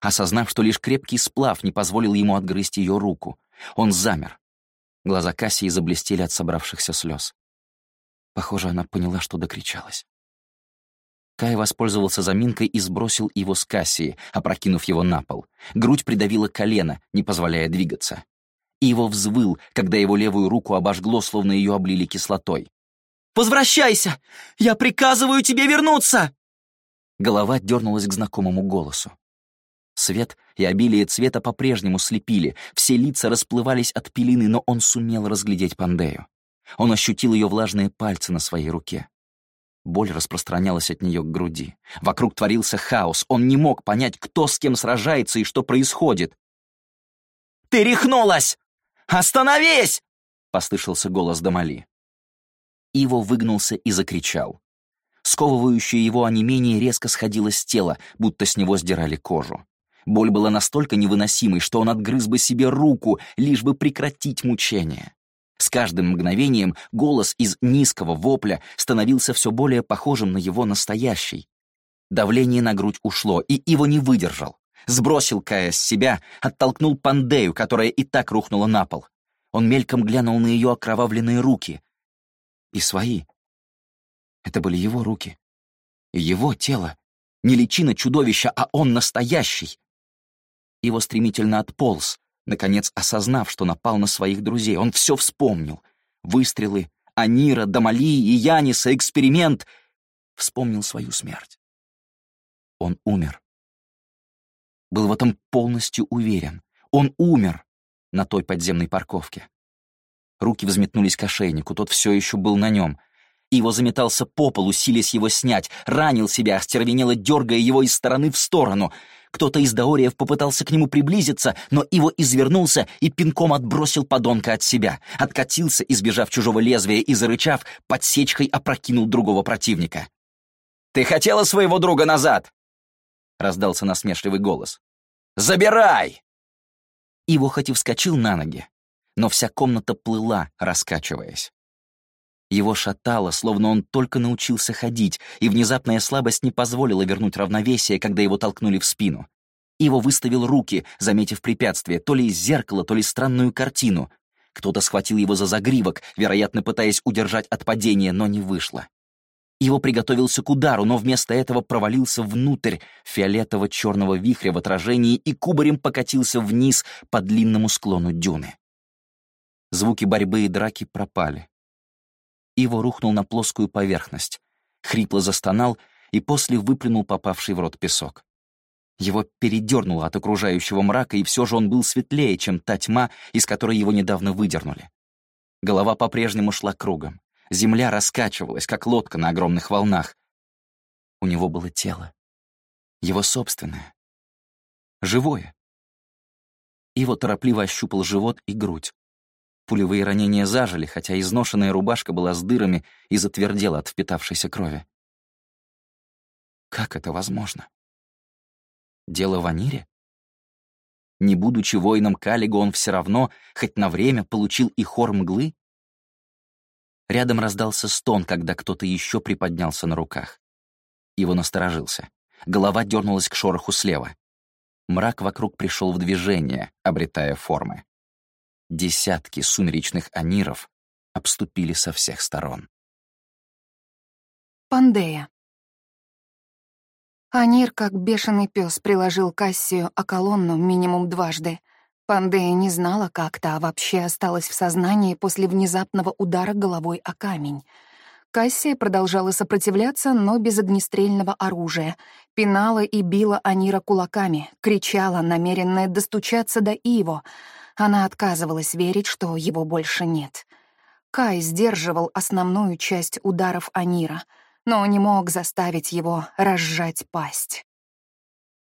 осознав, что лишь крепкий сплав не позволил ему отгрызть ее руку. Он замер. Глаза Кассии заблестели от собравшихся слез. Похоже, она поняла, что докричалась. Кай воспользовался заминкой и сбросил его с Кассии, опрокинув его на пол. Грудь придавила колено, не позволяя двигаться. И его взвыл, когда его левую руку обожгло, словно ее облили кислотой. «Возвращайся! Я приказываю тебе вернуться!» Голова дернулась к знакомому голосу. Свет и обилие цвета по-прежнему слепили, все лица расплывались от пелены, но он сумел разглядеть Пандею. Он ощутил ее влажные пальцы на своей руке. Боль распространялась от нее к груди. Вокруг творился хаос. Он не мог понять, кто с кем сражается и что происходит. «Ты рехнулась! Остановись!» — послышался голос Дамали. Иво выгнулся и закричал. Сковывающее его онемение резко сходило с тела, будто с него сдирали кожу. Боль была настолько невыносимой, что он отгрыз бы себе руку, лишь бы прекратить мучение. С каждым мгновением голос из низкого вопля становился все более похожим на его настоящий. Давление на грудь ушло, и Иво не выдержал. Сбросил Кая с себя, оттолкнул Пандею, которая и так рухнула на пол. Он мельком глянул на ее окровавленные руки. И свои. Это были его руки. Его тело. Не личина чудовища, а он настоящий. Его стремительно отполз, наконец осознав, что напал на своих друзей. Он все вспомнил. Выстрелы, Анира, Дамали и Яниса, эксперимент. Вспомнил свою смерть. Он умер. Был в этом полностью уверен. Он умер на той подземной парковке. Руки взметнулись к ошейнику, тот все еще был на нем. Его заметался по полу, силясь его снять, ранил себя, остервенело дергая его из стороны в сторону — кто-то из даориев попытался к нему приблизиться, но его извернулся и пинком отбросил подонка от себя, откатился, избежав чужого лезвия и, зарычав, подсечкой опрокинул другого противника. «Ты хотела своего друга назад?» — раздался насмешливый голос. «Забирай!» Иво хоть и вскочил на ноги, но вся комната плыла, раскачиваясь. Его шатало, словно он только научился ходить, и внезапная слабость не позволила вернуть равновесие, когда его толкнули в спину. Его выставил руки, заметив препятствие, то ли из зеркала, то ли странную картину. Кто-то схватил его за загривок, вероятно, пытаясь удержать от падения, но не вышло. Его приготовился к удару, но вместо этого провалился внутрь фиолетово-черного вихря в отражении и кубарем покатился вниз по длинному склону дюны. Звуки борьбы и драки пропали. Иво рухнул на плоскую поверхность, хрипло застонал и после выплюнул попавший в рот песок. Его передернуло от окружающего мрака, и все же он был светлее, чем та тьма, из которой его недавно выдернули. Голова по-прежнему шла кругом. Земля раскачивалась, как лодка на огромных волнах. У него было тело. Его собственное. Живое. Иво торопливо ощупал живот и грудь. Пулевые ранения зажили, хотя изношенная рубашка была с дырами и затвердела от впитавшейся крови. Как это возможно? Дело в Анире? Не будучи воином Калиго, он все равно, хоть на время, получил и хор мглы? Рядом раздался стон, когда кто-то еще приподнялся на руках. Его насторожился. Голова дернулась к шороху слева. Мрак вокруг пришел в движение, обретая формы. Десятки сумеречных аниров обступили со всех сторон. Пандея. Анир, как бешеный пес, приложил Кассию о колонну минимум дважды. Пандея не знала, как та вообще осталась в сознании после внезапного удара головой о камень. Кассия продолжала сопротивляться, но без огнестрельного оружия. Пинала и била Анира кулаками, кричала, намеренная достучаться до Иво — она отказывалась верить, что его больше нет. Кай сдерживал основную часть ударов Анира, но не мог заставить его разжать пасть.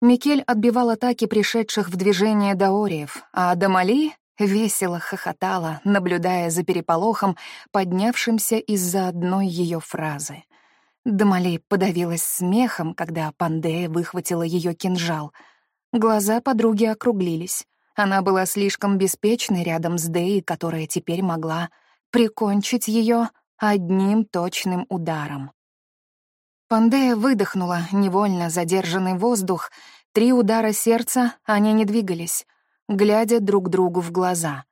Микель отбивал атаки пришедших в движение даориев, а Дамали весело хохотала, наблюдая за переполохом, поднявшимся из-за одной ее фразы. Дамали подавилась смехом, когда Пандея выхватила ее кинжал. Глаза подруги округлились. Она была слишком беспечной рядом с Дэй, которая теперь могла прикончить ее одним точным ударом. Пандея выдохнула невольно задержанный воздух. Три удара сердца, они не двигались, глядя друг другу в глаза.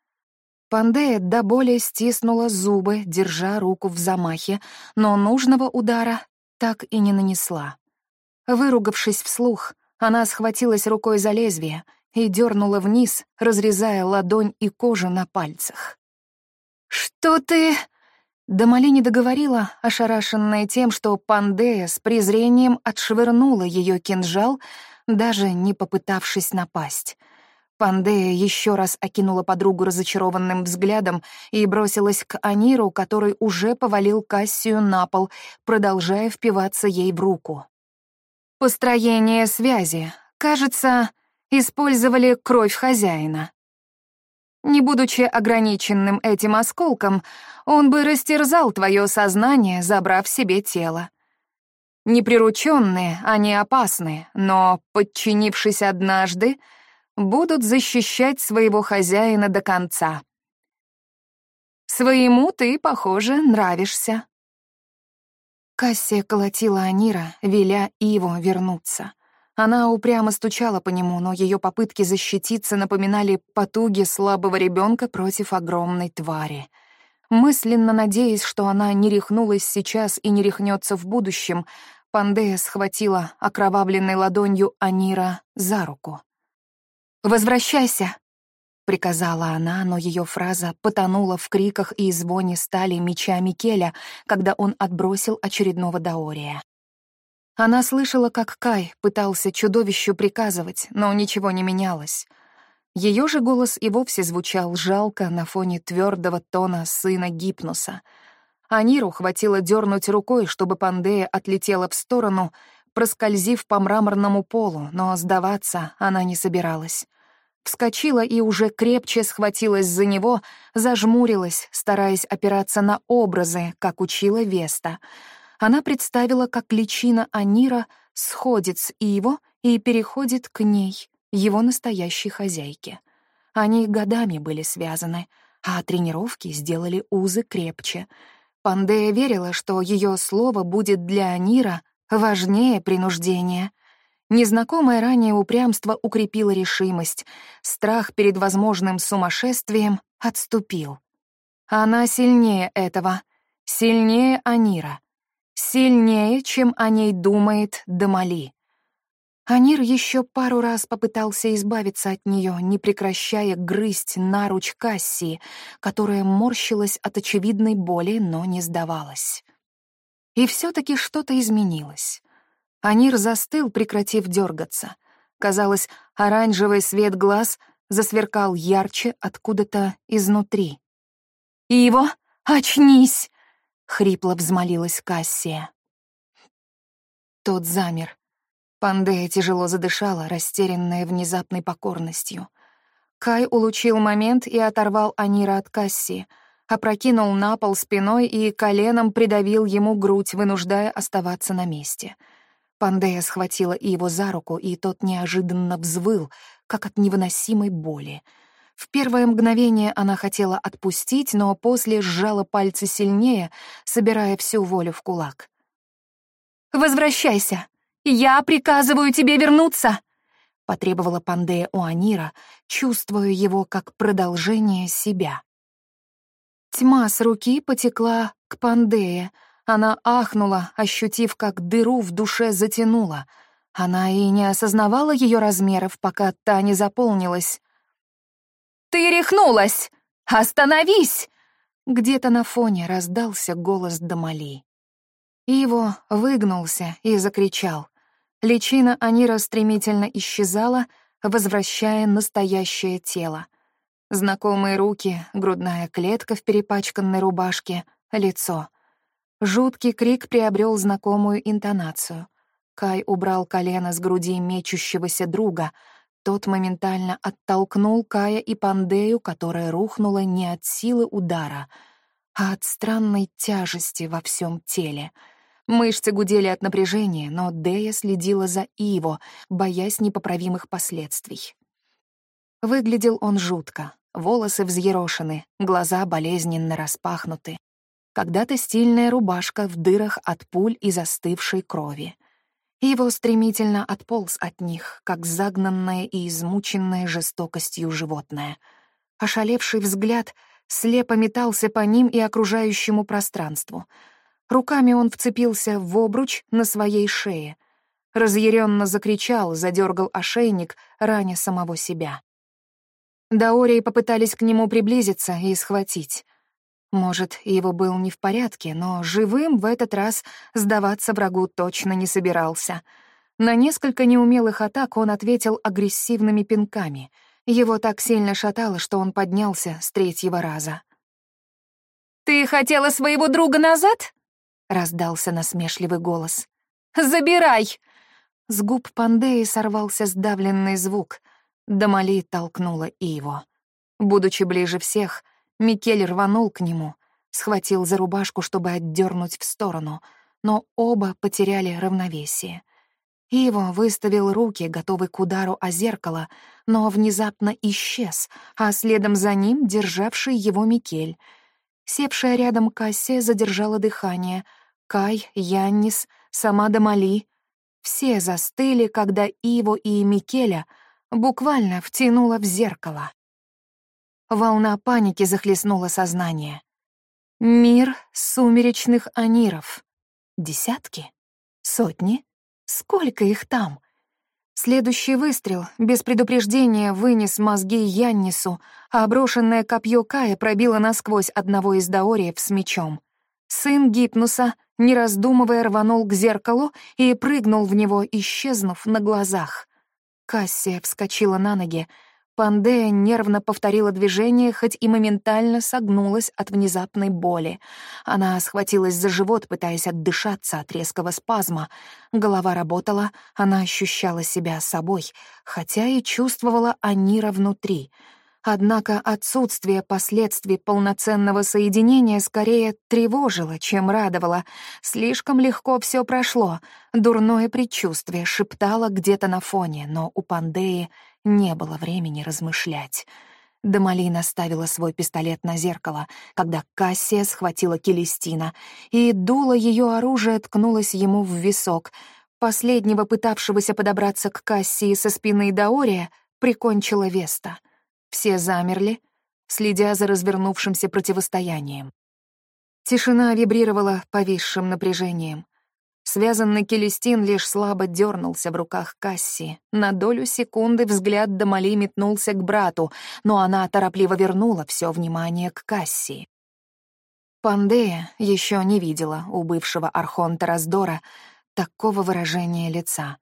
Пандея до боли стиснула зубы, держа руку в замахе, но нужного удара так и не нанесла. Выругавшись вслух, она схватилась рукой за лезвие и дернула вниз, разрезая ладонь и кожу на пальцах. «Что ты...» Дамали не договорила, ошарашенная тем, что Пандея с презрением отшвырнула ее кинжал, даже не попытавшись напасть. Пандея еще раз окинула подругу разочарованным взглядом и бросилась к Аниру, который уже повалил Кассию на пол, продолжая впиваться ей в руку. Построение связи. Кажется, использовали кровь хозяина. Не будучи ограниченным этим осколком, он бы растерзал твое сознание, забрав себе тело. Неприрученные, они опасны, но, подчинившись однажды, будут защищать своего хозяина до конца. Своему ты, похоже, нравишься. Кассия колотила Анира, веля Иво вернуться. Она упрямо стучала по нему, но ее попытки защититься напоминали потуги слабого ребенка против огромной твари. Мысленно надеясь, что она не рехнулась сейчас и не рехнется в будущем, Пандея схватила окровавленной ладонью Анира за руку. «Возвращайся!» — приказала она, но ее фраза потонула в криках и звоне стали меча Микеля, когда он отбросил очередного Даория. Она слышала, как Кай пытался чудовищу приказывать, но ничего не менялось. Ее же голос и вовсе звучал жалко на фоне твердого тона сына Гипнуса. Аниру хватило дернуть рукой, чтобы Пандея отлетела в сторону, проскользив по мраморному полу, но сдаваться она не собиралась. Вскочила и уже крепче схватилась за него, зажмурилась, стараясь опираться на образы, как учила Веста — она представила, как личина Анира сходит с Иво и переходит к ней, его настоящей хозяйке. Они годами были связаны, а тренировки сделали узы крепче. Пандея верила, что ее слово будет для Анира важнее принуждения. Незнакомое ранее упрямство укрепило решимость, страх перед возможным сумасшествием отступил. Она сильнее этого, сильнее Анира. Сильнее, чем о ней думает Дамали. Анир еще пару раз попытался избавиться от нее, не прекращая грызть наруч Кассии, которая морщилась от очевидной боли, но не сдавалась. И все-таки что-то изменилось. Анир застыл, прекратив дергаться. Казалось, оранжевый свет глаз засверкал ярче откуда-то изнутри. «Иво, очнись!» Хрипло взмолилась Кассия. Тот замер. Пандея тяжело задышала, растерянная внезапной покорностью. Кай улучил момент и оторвал Анира от Кассии, опрокинул на пол спиной и коленом придавил ему грудь, вынуждая оставаться на месте. Пандея схватила его за руку, и тот неожиданно взвыл, как от невыносимой боли — в первое мгновение она хотела отпустить, но после сжала пальцы сильнее, собирая всю волю в кулак. «Возвращайся! Я приказываю тебе вернуться!» — потребовала Пандея у Анира, чувствуя его как продолжение себя. Тьма с руки потекла к Пандее. Она ахнула, ощутив, как дыру в душе затянула. Она и не осознавала ее размеров, пока та не заполнилась. «Ты рехнулась! Остановись!» Где-то на фоне раздался голос Дамали. Иво выгнулся и закричал. Личина Анира стремительно исчезала, возвращая настоящее тело. Знакомые руки, грудная клетка в перепачканной рубашке, лицо. Жуткий крик приобрел знакомую интонацию. Кай убрал колено с груди мечущегося друга — тот моментально оттолкнул Кая и Пандею, которая рухнула не от силы удара, а от странной тяжести во всем теле. Мышцы гудели от напряжения, но Дея следила за Иво, боясь непоправимых последствий. Выглядел он жутко. волосы взъерошены, глаза болезненно распахнуты. Когда-то стильная рубашка в дырах от пуль и застывшей крови. Его стремительно отполз от них, как загнанное и измученное жестокостью животное. Ошалевший взгляд слепо метался по ним и окружающему пространству. Руками он вцепился в обруч на своей шее. Разъяренно закричал, задергал ошейник, раня самого себя. Даории попытались к нему приблизиться и схватить. Может, его был не в порядке, но живым в этот раз сдаваться врагу точно не собирался. На несколько неумелых атак он ответил агрессивными пинками. Его так сильно шатало, что он поднялся с третьего раза. «Ты хотела своего друга назад?» — раздался насмешливый голос. «Забирай!» С губ Пандеи сорвался сдавленный звук. Дамали толкнула и его. Будучи ближе всех, Микель рванул к нему, схватил за рубашку, чтобы отдернуть в сторону, но оба потеряли равновесие. Иво выставил руки, готовый к удару о зеркало, но внезапно исчез, а следом за ним державший его Микель. Севшая рядом Кассия задержала дыхание. Кай, Яннис, сама Дамали — все застыли, когда Иво и Микеля буквально втянуло в зеркало. Волна паники захлестнула сознание. Мир сумеречных аниров. Десятки? Сотни? Сколько их там? Следующий выстрел без предупреждения вынес мозги Яннису, а брошенное копье Кая пробило насквозь одного из даориев с мечом. Сын Гипнуса, не раздумывая, рванул к зеркалу и прыгнул в него, исчезнув на глазах. Кассия вскочила на ноги, Пандея нервно повторила движение, хоть и моментально согнулась от внезапной боли. Она схватилась за живот, пытаясь отдышаться от резкого спазма. Голова работала, она ощущала себя собой, хотя и чувствовала Анира внутри — Однако отсутствие последствий полноценного соединения скорее тревожило, чем радовало. Слишком легко все прошло. Дурное предчувствие шептало где-то на фоне, но у Пандеи не было времени размышлять. Дамали наставила свой пистолет на зеркало, когда Кассия схватила Келестина, и дуло ее оружия ткнулось ему в висок. Последнего, пытавшегося подобраться к Кассии со спины Даория, прикончила Веста — все замерли, следя за развернувшимся противостоянием. Тишина вибрировала повисшим напряжением. Связанный Келестин лишь слабо дернулся в руках Касси. На долю секунды взгляд Дамали метнулся к брату, но она торопливо вернула все внимание к Касси. Пандея еще не видела у бывшего архонта Раздора такого выражения лица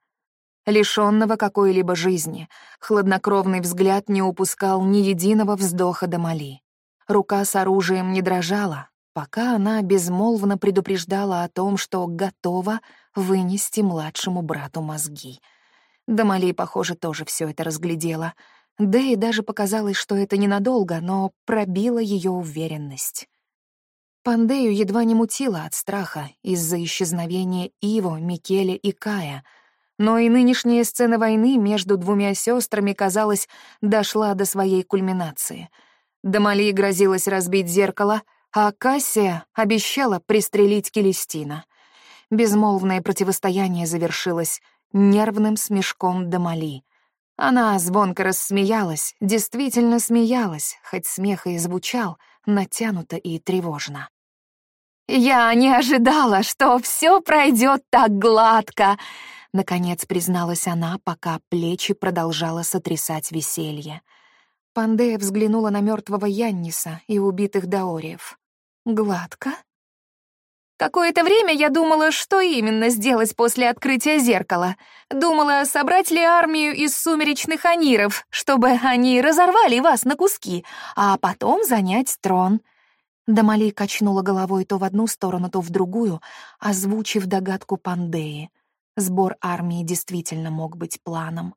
лишённого какой-либо жизни. Хладнокровный взгляд не упускал ни единого вздоха Дамали. Рука с оружием не дрожала, пока она безмолвно предупреждала о том, что готова вынести младшему брату мозги. Дамали, похоже, тоже все это разглядела. Да и даже показалось, что это ненадолго, но пробила ее уверенность. Пандею едва не мутила от страха из-за исчезновения Иво, Микеле и Кая — но и нынешняя сцена войны между двумя сестрами, казалось, дошла до своей кульминации. Дамали грозилась разбить зеркало, а Кассия обещала пристрелить Келестина. Безмолвное противостояние завершилось нервным смешком Дамали. Она звонко рассмеялась, действительно смеялась, хоть смех и звучал натянуто и тревожно. «Я не ожидала, что все пройдет так гладко!» Наконец призналась она, пока плечи продолжало сотрясать веселье. Пандея взглянула на мертвого Янниса и убитых даориев. «Гладко?» Какое-то время я думала, что именно сделать после открытия зеркала. Думала, собрать ли армию из сумеречных аниров, чтобы они разорвали вас на куски, а потом занять трон. Дамали качнула головой то в одну сторону, то в другую, озвучив догадку Пандеи. Сбор армии действительно мог быть планом.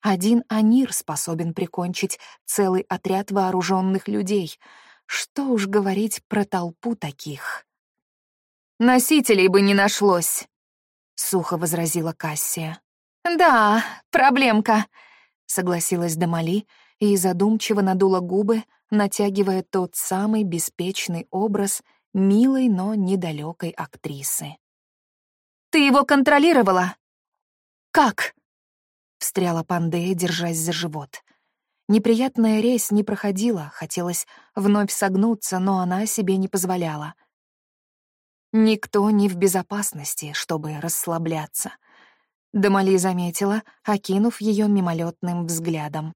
Один Анир способен прикончить целый отряд вооруженных людей. Что уж говорить про толпу таких. «Носителей бы не нашлось», — сухо возразила Кассия. «Да, проблемка», — согласилась Дамали и задумчиво надула губы, натягивая тот самый беспечный образ милой, но недалекой актрисы. «Ты его контролировала?» «Как?» — встряла Пандея, держась за живот. Неприятная резь не проходила, хотелось вновь согнуться, но она себе не позволяла. Никто не в безопасности, чтобы расслабляться. Дамали заметила, окинув ее мимолетным взглядом.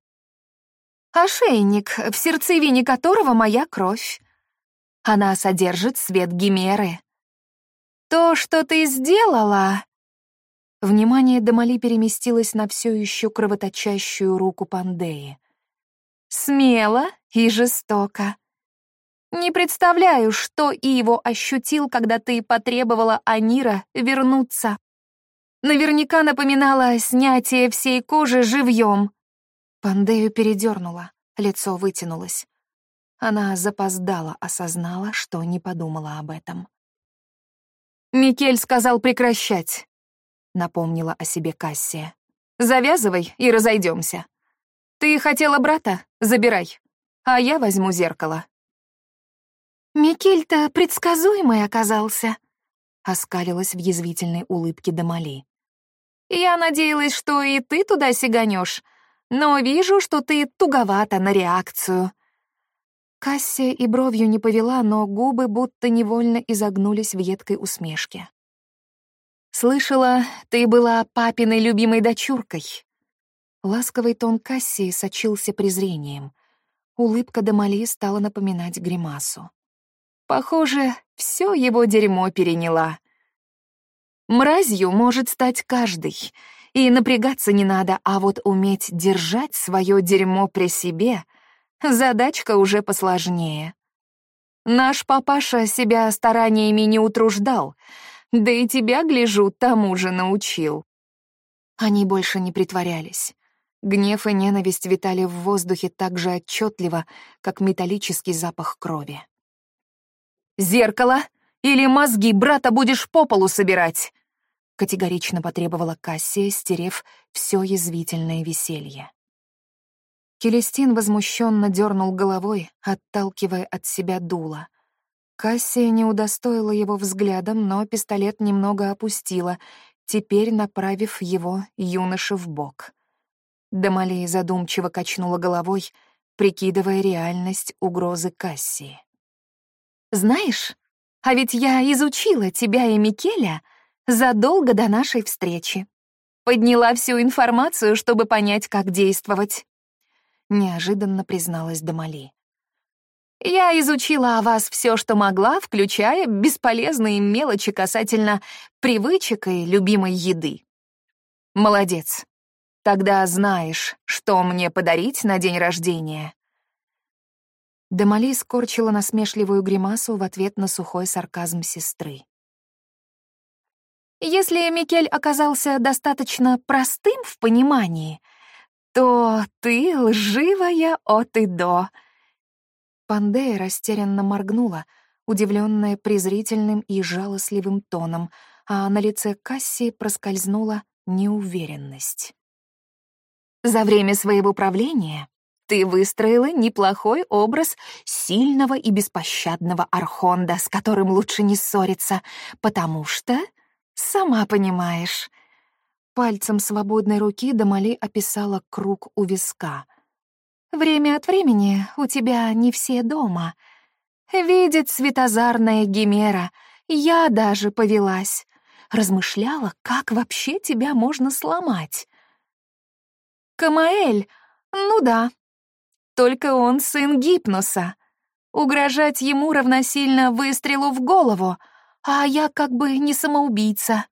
«Ошейник, в сердцевине которого моя кровь. Она содержит свет Гимеры. То, что ты сделала...» Внимание Дамали переместилось на все еще кровоточащую руку Пандеи. «Смело и жестоко. Не представляю, что Иво ощутил, когда ты потребовала Анира вернуться. Наверняка напоминала снятие всей кожи живьем. Пандею передернула, лицо вытянулось. Она запоздала, осознала, что не подумала об этом. «Микель сказал прекращать», — напомнила о себе Кассия. «Завязывай и разойдемся. Ты хотела брата? Забирай. А я возьму зеркало». «Микель-то предсказуемый оказался», — оскалилась в язвительной улыбке Дамали. «Я надеялась, что и ты туда сиганешь, но вижу, что ты туговата на реакцию». Кассия и бровью не повела, но губы будто невольно изогнулись в едкой усмешке. «Слышала, ты была папиной любимой дочуркой». Ласковый тон Кассии сочился презрением. Улыбка Дамали стала напоминать гримасу. Похоже, все его дерьмо переняла. Мразью может стать каждый, и напрягаться не надо, а вот уметь держать свое дерьмо при себе — задачка уже посложнее. Наш папаша себя стараниями не утруждал, да и тебя, гляжу, тому же научил. Они больше не притворялись. Гнев и ненависть витали в воздухе так же отчетливо, как металлический запах крови. Зеркало или мозги брата будешь по полу собирать!» Категорично потребовала Кассия, стерев все язвительное веселье. Келестин возмущенно дернул головой, отталкивая от себя дуло. Кассия не удостоила его взглядом, но пистолет немного опустила, теперь направив его юноше в бок. Дамалей задумчиво качнула головой, прикидывая реальность угрозы Кассии. Знаешь, а ведь я изучила тебя и Микеля задолго до нашей встречи. Подняла всю информацию, чтобы понять, как действовать. Неожиданно призналась Дамали. Я изучила о вас все, что могла, включая бесполезные мелочи касательно привычек и любимой еды. Молодец. Тогда знаешь, что мне подарить на день рождения. Дамали скорчила насмешливую гримасу в ответ на сухой сарказм сестры. «Если Микель оказался достаточно простым в понимании, то ты лживая от и до». Пандея растерянно моргнула, удивленная презрительным и жалостливым тоном, а на лице Касси проскользнула неуверенность. За время своего правления ты выстроила неплохой образ сильного и беспощадного архонда, с которым лучше не ссориться, потому что, сама понимаешь, пальцем свободной руки Дамали описала круг у виска. Время от времени у тебя не все дома. Видит светозарная Гимера, я даже повелась. Размышляла, как вообще тебя можно сломать. Камаэль, ну да, только он сын Гипноса. Угрожать ему равносильно выстрелу в голову, а я как бы не самоубийца.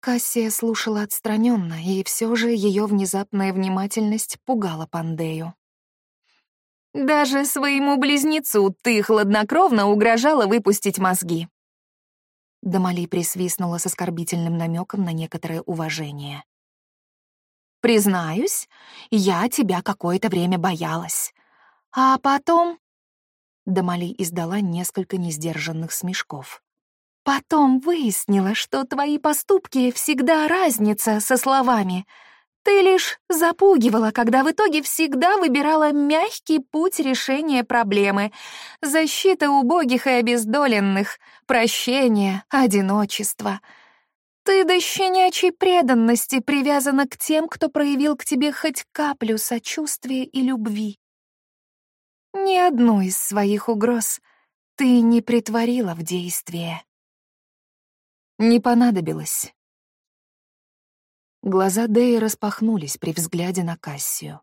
Кассия слушала отстраненно, и все же ее внезапная внимательность пугала Пандею. «Даже своему близнецу ты хладнокровно угрожала выпустить мозги». Дамали присвистнула с оскорбительным намеком на некоторое уважение. Признаюсь, я тебя какое-то время боялась. А потом...» Дамали издала несколько несдержанных смешков. «Потом выяснила, что твои поступки всегда разница со словами. Ты лишь запугивала, когда в итоге всегда выбирала мягкий путь решения проблемы. Защита убогих и обездоленных, прощение, одиночество. Ты до щенячьей преданности привязана к тем, кто проявил к тебе хоть каплю сочувствия и любви. Ни одну из своих угроз ты не притворила в действие. Не понадобилось. Глаза Дэи распахнулись при взгляде на Кассию.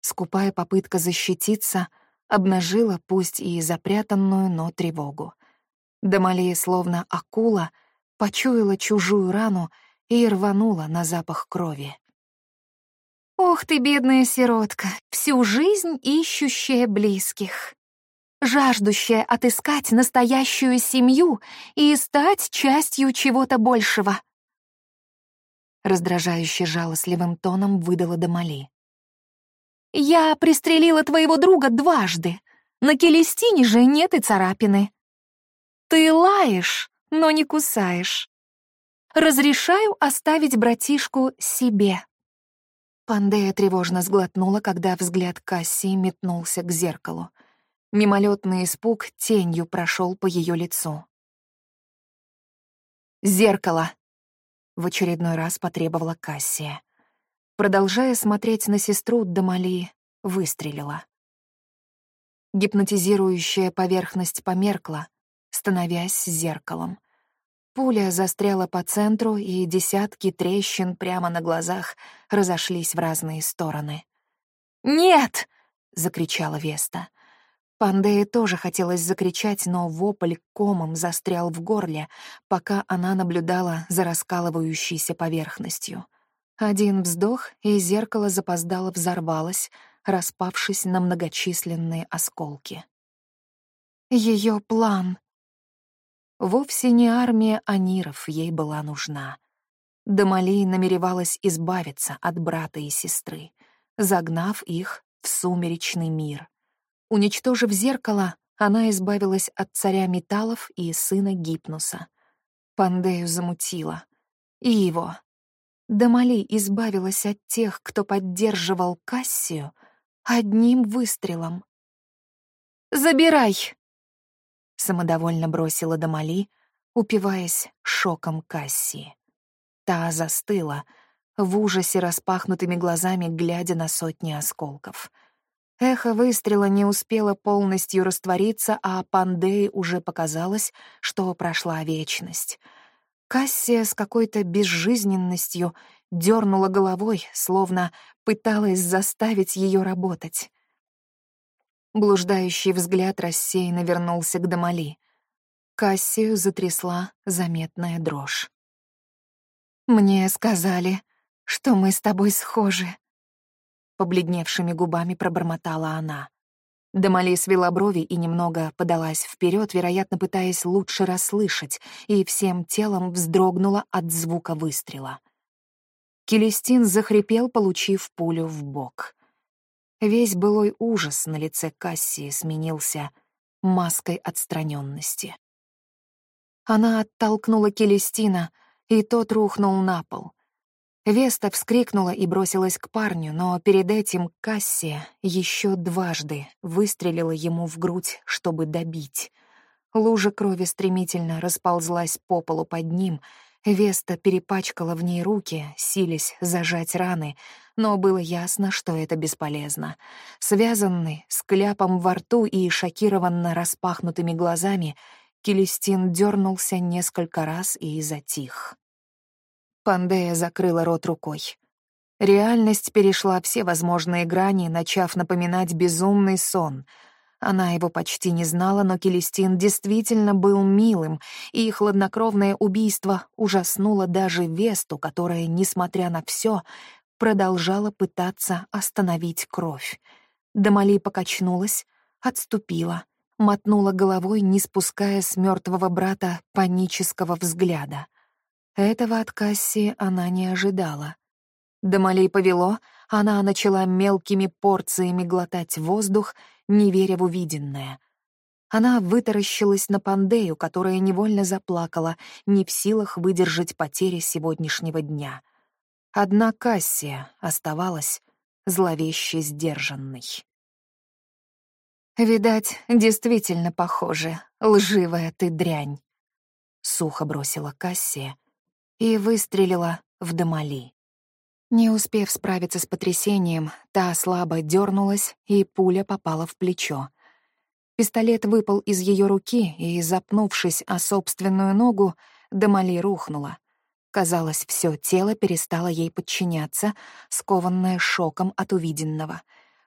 Скупая попытка защититься обнажила пусть и запрятанную, но тревогу. Дамалия, словно акула, почуяла чужую рану и рванула на запах крови. «Ох ты, бедная сиротка, всю жизнь ищущая близких!» жаждущая отыскать настоящую семью и стать частью чего-то большего раздражающе жалостливым тоном выдала Дамали. «Я пристрелила твоего друга дважды. На Келестине же нет и царапины. Ты лаешь, но не кусаешь. Разрешаю оставить братишку себе». Пандея тревожно сглотнула, когда взгляд Кассии метнулся к зеркалу. Мимолетный испуг тенью прошел по ее лицу. «Зеркало!» В очередной раз потребовала Кассия. Продолжая смотреть на сестру, Дамали выстрелила. Гипнотизирующая поверхность померкла, становясь зеркалом. Пуля застряла по центру, и десятки трещин прямо на глазах разошлись в разные стороны. «Нет!» — закричала Веста. Пандее тоже хотелось закричать, но вопль комом застрял в горле, пока она наблюдала за раскалывающейся поверхностью. Один вздох, и зеркало запоздало взорвалось, распавшись на многочисленные осколки. Ее план. Вовсе не армия аниров ей была нужна. Дамали намеревалась избавиться от брата и сестры, загнав их в сумеречный мир — Уничтожив зеркало, она избавилась от царя металлов и сына Гипнуса. Пандею замутила. И его. Дамали избавилась от тех, кто поддерживал Кассию, одним выстрелом. «Забирай!» Самодовольно бросила Дамали, упиваясь шоком Кассии. Та застыла, в ужасе распахнутыми глазами, глядя на сотни осколков — Эхо выстрела не успело полностью раствориться, а Пандей уже показалось, что прошла вечность. Кассия с какой-то безжизненностью дернула головой, словно пыталась заставить ее работать. Блуждающий взгляд рассеянно вернулся к Дамали. Кассию затрясла заметная дрожь. «Мне сказали, что мы с тобой схожи», Побледневшими губами пробормотала она. Дамали свела брови и немного подалась вперед, вероятно, пытаясь лучше расслышать, и всем телом вздрогнула от звука выстрела. Келестин захрипел, получив пулю в бок. Весь былой ужас на лице Кассии сменился маской отстраненности. Она оттолкнула Келестина, и тот рухнул на пол. Веста вскрикнула и бросилась к парню, но перед этим Кассия еще дважды выстрелила ему в грудь, чтобы добить. Лужа крови стремительно расползлась по полу под ним, Веста перепачкала в ней руки, сились зажать раны, но было ясно, что это бесполезно. Связанный, с кляпом во рту и шокированно распахнутыми глазами, Келестин дернулся несколько раз и затих. Пандея закрыла рот рукой. Реальность перешла все возможные грани, начав напоминать безумный сон. Она его почти не знала, но Келестин действительно был милым, и хладнокровное убийство ужаснуло даже Весту, которая, несмотря на все, продолжала пытаться остановить кровь. Дамали покачнулась, отступила, мотнула головой, не спуская с мертвого брата панического взгляда. Этого от Касси она не ожидала. До Малей повело, она начала мелкими порциями глотать воздух, не веря в увиденное. Она вытаращилась на Пандею, которая невольно заплакала, не в силах выдержать потери сегодняшнего дня. Одна Кассия оставалась зловеще сдержанной. «Видать, действительно похоже, лживая ты дрянь», — сухо бросила Кассия и выстрелила в Дамали. Не успев справиться с потрясением, та слабо дернулась, и пуля попала в плечо. Пистолет выпал из ее руки, и, запнувшись о собственную ногу, Дамали рухнула. Казалось, все тело перестало ей подчиняться, скованное шоком от увиденного.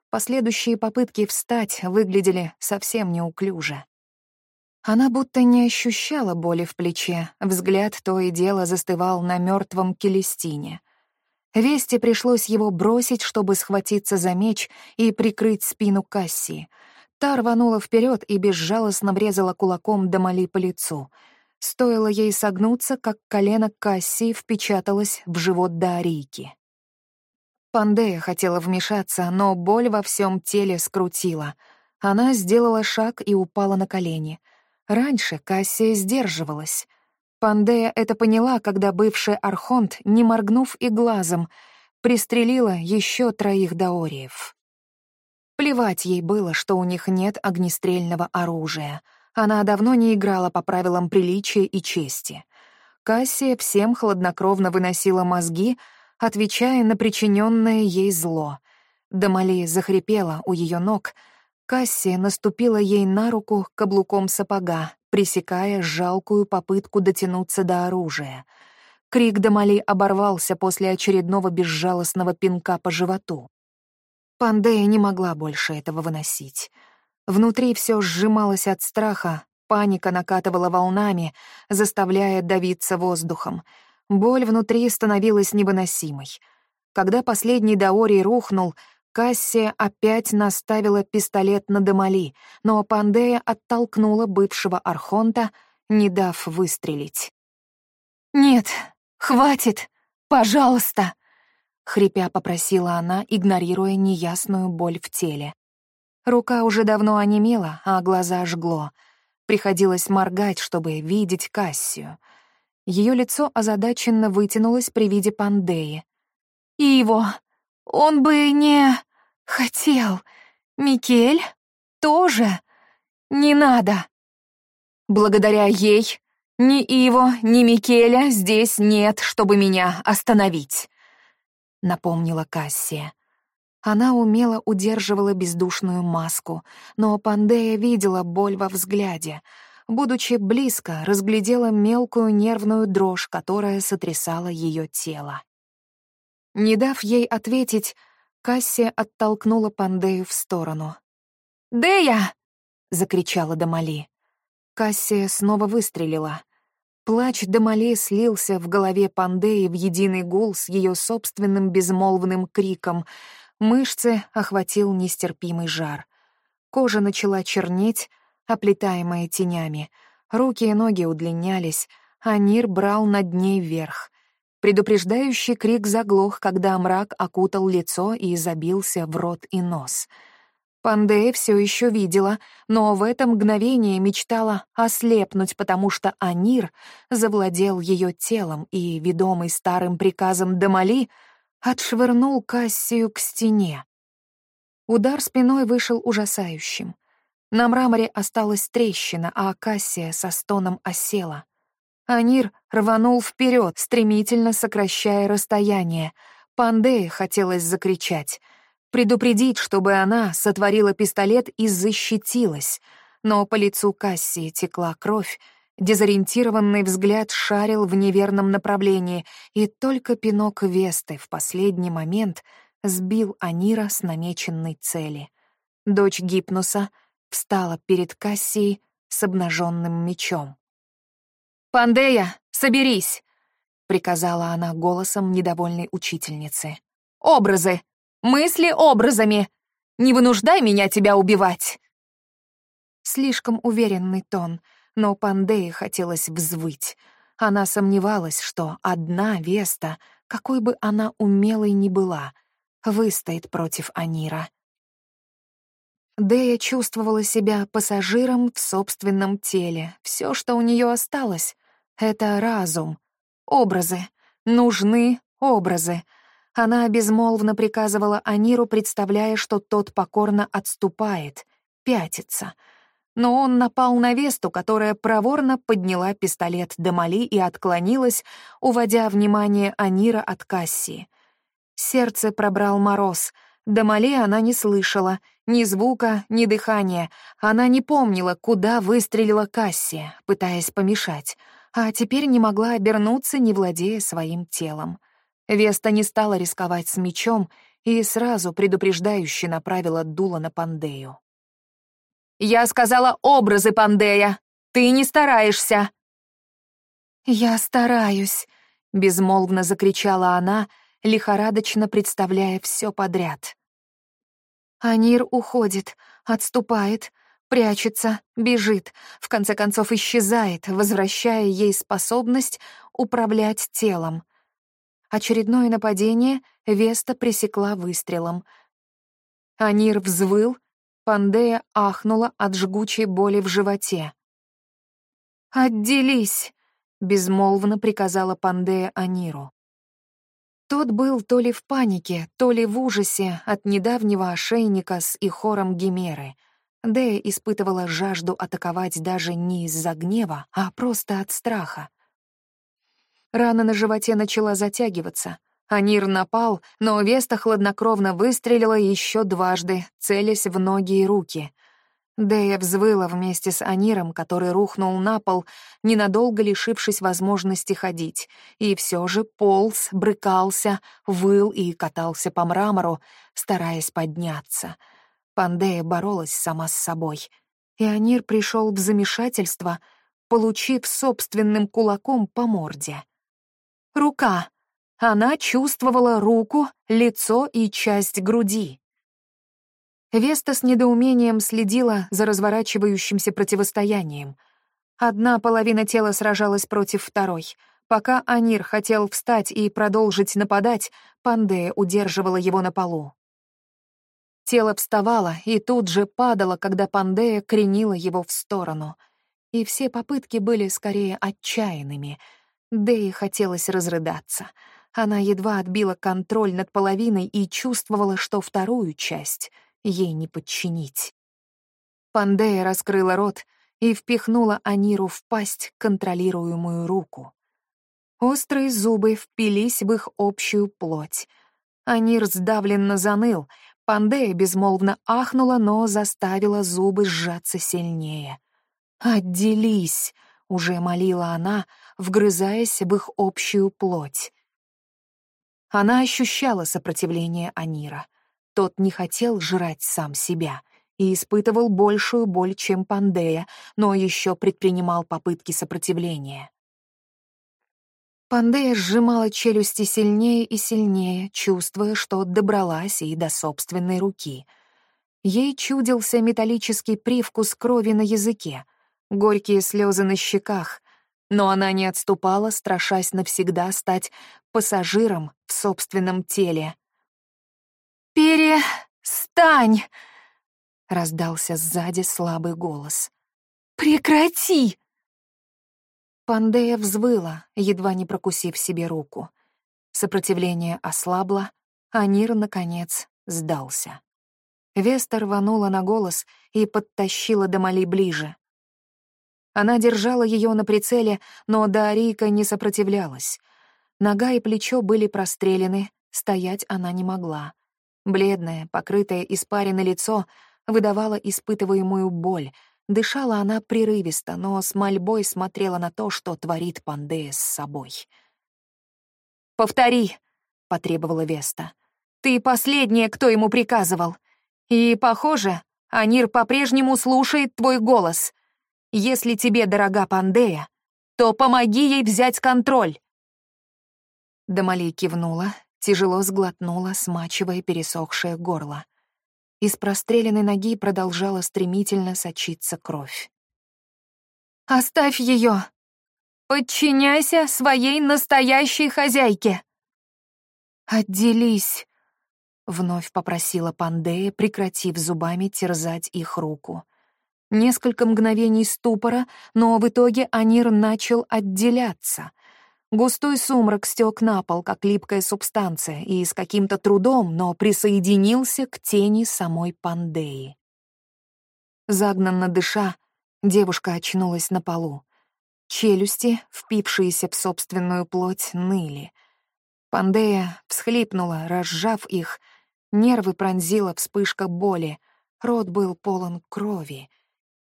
Последующие попытки встать выглядели совсем неуклюже. Она будто не ощущала боли в плече, взгляд то и дело застывал на мертвом Келестине. Вести пришлось его бросить, чтобы схватиться за меч и прикрыть спину Кассии. Та рванула вперед и безжалостно врезала кулаком Дамали по лицу — Стоило ей согнуться, как колено Касси впечаталось в живот Дарийки. Пандея хотела вмешаться, но боль во всем теле скрутила. Она сделала шаг и упала на колени. Раньше Кассия сдерживалась. Пандея это поняла, когда бывший архонт, не моргнув и глазом, пристрелила еще троих даориев. Плевать ей было, что у них нет огнестрельного оружия — она давно не играла по правилам приличия и чести. Кассия всем хладнокровно выносила мозги, отвечая на причиненное ей зло. Дамали захрипела у ее ног. Кассия наступила ей на руку каблуком сапога, пресекая жалкую попытку дотянуться до оружия. Крик Дамали оборвался после очередного безжалостного пинка по животу. Пандея не могла больше этого выносить. Внутри все сжималось от страха, паника накатывала волнами, заставляя давиться воздухом. Боль внутри становилась невыносимой. Когда последний Даорий рухнул, Кассия опять наставила пистолет на Дамали, но Пандея оттолкнула бывшего Архонта, не дав выстрелить. «Нет, хватит! Пожалуйста!» — хрипя попросила она, игнорируя неясную боль в теле. Рука уже давно онемела, а глаза жгло. Приходилось моргать, чтобы видеть Кассию. Ее лицо озадаченно вытянулось при виде Пандеи. «И его! Он бы не... хотел! Микель? Тоже? Не надо!» «Благодаря ей ни Иво, ни Микеля здесь нет, чтобы меня остановить», — напомнила Кассия. Она умело удерживала бездушную маску, но Пандея видела боль во взгляде. Будучи близко, разглядела мелкую нервную дрожь, которая сотрясала ее тело. Не дав ей ответить, Кассия оттолкнула Пандею в сторону. «Дея!» — закричала Дамали. Кассия снова выстрелила. Плач Дамали слился в голове Пандеи в единый гул с ее собственным безмолвным криком — Мышцы охватил нестерпимый жар. Кожа начала чернеть, оплетаемая тенями. Руки и ноги удлинялись, а Нир брал над ней вверх. Предупреждающий крик заглох, когда мрак окутал лицо и забился в рот и нос. Пандея все еще видела, но в это мгновение мечтала ослепнуть, потому что Анир завладел ее телом и, ведомый старым приказом Дамали, отшвырнул Кассию к стене. Удар спиной вышел ужасающим. На мраморе осталась трещина, а Кассия со стоном осела. Анир рванул вперед, стремительно сокращая расстояние. Пандее хотелось закричать, предупредить, чтобы она сотворила пистолет и защитилась, но по лицу Кассии текла кровь, Дезориентированный взгляд шарил в неверном направлении, и только пинок Весты в последний момент сбил Анира с намеченной цели. Дочь Гипнуса встала перед Кассией с обнаженным мечом. «Пандея, соберись!» — приказала она голосом недовольной учительницы. «Образы! Мысли образами! Не вынуждай меня тебя убивать!» Слишком уверенный тон — но Пандее хотелось взвыть. Она сомневалась, что одна Веста, какой бы она умелой ни была, выстоит против Анира. Дея чувствовала себя пассажиром в собственном теле. Все, что у нее осталось, — это разум. Образы. Нужны образы. Она безмолвно приказывала Аниру, представляя, что тот покорно отступает, пятится. Но он напал на Весту, которая проворно подняла пистолет до Мали и отклонилась, уводя внимание Анира от Кассии. Сердце пробрал мороз. До Мали она не слышала, ни звука, ни дыхания. Она не помнила, куда выстрелила Кассия, пытаясь помешать, а теперь не могла обернуться, не владея своим телом. Веста не стала рисковать с мечом и сразу предупреждающе направила дуло на Пандею. «Я сказала образы Пандея! Ты не стараешься!» «Я стараюсь!» — безмолвно закричала она, лихорадочно представляя все подряд. Анир уходит, отступает, прячется, бежит, в конце концов исчезает, возвращая ей способность управлять телом — Очередное нападение Веста пресекла выстрелом. Анир взвыл, Пандея ахнула от жгучей боли в животе. «Отделись!» — безмолвно приказала Пандея Аниру. Тот был то ли в панике, то ли в ужасе от недавнего ошейника с ихором Гимеры. Дея испытывала жажду атаковать даже не из-за гнева, а просто от страха. Рана на животе начала затягиваться. Анир напал, но Веста хладнокровно выстрелила еще дважды, целясь в ноги и руки. Дея взвыла вместе с Аниром, который рухнул на пол, ненадолго лишившись возможности ходить, и все же полз, брыкался, выл и катался по мрамору, стараясь подняться. Пандея боролась сама с собой. И Анир пришел в замешательство, получив собственным кулаком по морде. Рука. Она чувствовала руку, лицо и часть груди. Веста с недоумением следила за разворачивающимся противостоянием. Одна половина тела сражалась против второй. Пока Анир хотел встать и продолжить нападать, Пандея удерживала его на полу. Тело вставало и тут же падало, когда Пандея кренила его в сторону. И все попытки были скорее отчаянными — Дэи хотелось разрыдаться. Она едва отбила контроль над половиной и чувствовала, что вторую часть ей не подчинить. Пандея раскрыла рот и впихнула Аниру в пасть контролируемую руку. Острые зубы впились в их общую плоть. Анир сдавленно заныл, Пандея безмолвно ахнула, но заставила зубы сжаться сильнее. «Отделись!» — уже молила она, вгрызаясь в их общую плоть. Она ощущала сопротивление Анира. Тот не хотел жрать сам себя и испытывал большую боль, чем Пандея, но еще предпринимал попытки сопротивления. Пандея сжимала челюсти сильнее и сильнее, чувствуя, что добралась и до собственной руки. Ей чудился металлический привкус крови на языке — горькие слезы на щеках, но она не отступала, страшась навсегда стать пассажиром в собственном теле. «Перестань!» — раздался сзади слабый голос. «Прекрати!» Пандея взвыла, едва не прокусив себе руку. Сопротивление ослабло, а Нир, наконец, сдался. Веста рванула на голос и подтащила Дамали ближе. Она держала ее на прицеле, но Дарийка не сопротивлялась. Нога и плечо были прострелены, стоять она не могла. Бледное, покрытое испаренное лицо выдавало испытываемую боль. Дышала она прерывисто, но с мольбой смотрела на то, что творит Пандея с собой. «Повтори», — потребовала Веста. «Ты последняя, кто ему приказывал. И, похоже, Анир по-прежнему слушает твой голос. Если тебе дорога Пандея, то помоги ей взять контроль!» Дамали кивнула, тяжело сглотнула, смачивая пересохшее горло. Из простреленной ноги продолжала стремительно сочиться кровь. «Оставь ее! Подчиняйся своей настоящей хозяйке!» «Отделись!» — вновь попросила Пандея, прекратив зубами терзать их руку. Несколько мгновений ступора, но в итоге Анир начал отделяться. Густой сумрак стек на пол, как липкая субстанция, и с каким-то трудом, но присоединился к тени самой Пандеи. Загнанно дыша, девушка очнулась на полу. Челюсти, впившиеся в собственную плоть, ныли. Пандея всхлипнула, разжав их, нервы пронзила вспышка боли, рот был полон крови,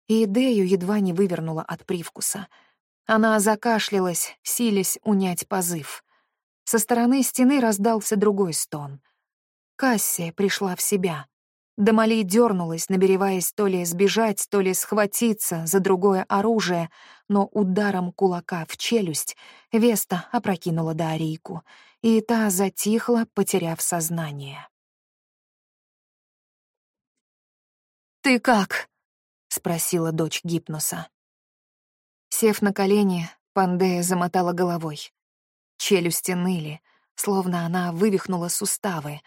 и Дею едва не вывернула от привкуса — она закашлялась, силясь унять позыв. Со стороны стены раздался другой стон. Кассия пришла в себя. Дамали дернулась, набереваясь то ли сбежать, то ли схватиться за другое оружие, но ударом кулака в челюсть Веста опрокинула Дарийку, и та затихла, потеряв сознание. «Ты как?» — спросила дочь Гипноса. Сев на колени, Пандея замотала головой. Челюсти ныли, словно она вывихнула суставы.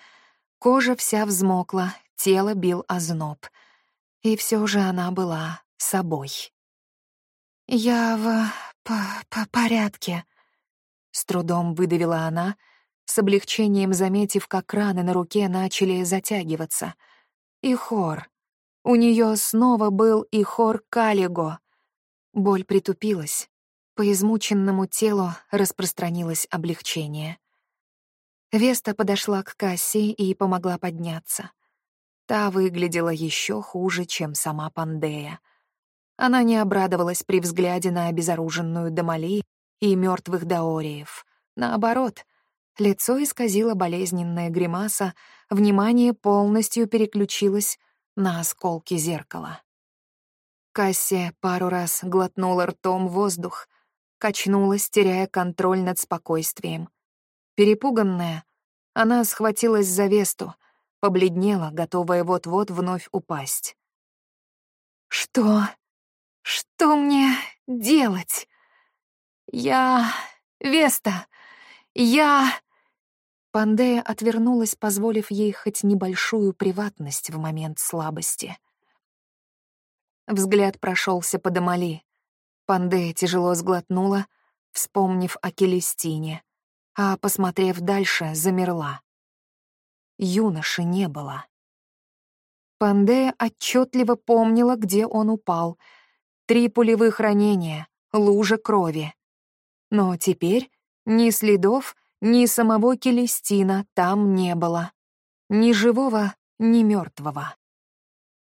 Кожа вся взмокла, тело бил озноб. И все же она была собой. «Я в по -по порядке», — с трудом выдавила она, с облегчением заметив, как раны на руке начали затягиваться. И хор. У нее снова был и хор Калиго — Боль притупилась. По измученному телу распространилось облегчение. Веста подошла к кассе и помогла подняться. Та выглядела еще хуже, чем сама Пандея. Она не обрадовалась при взгляде на обезоруженную Дамали и мертвых даориев. Наоборот, лицо исказило болезненная гримаса, внимание полностью переключилось на осколки зеркала. Кассия пару раз глотнула ртом воздух, качнулась, теряя контроль над спокойствием. Перепуганная, она схватилась за Весту, побледнела, готовая вот-вот вновь упасть. «Что? Что мне делать? Я... Веста! Я...» Пандея отвернулась, позволив ей хоть небольшую приватность в момент слабости — Взгляд прошелся по Дамали. Пандея тяжело сглотнула, вспомнив о Келестине, а, посмотрев дальше, замерла. Юноши не было. Пандея отчетливо помнила, где он упал. Три пулевых ранения, лужа крови. Но теперь ни следов, ни самого Келестина там не было. Ни живого, ни мертвого.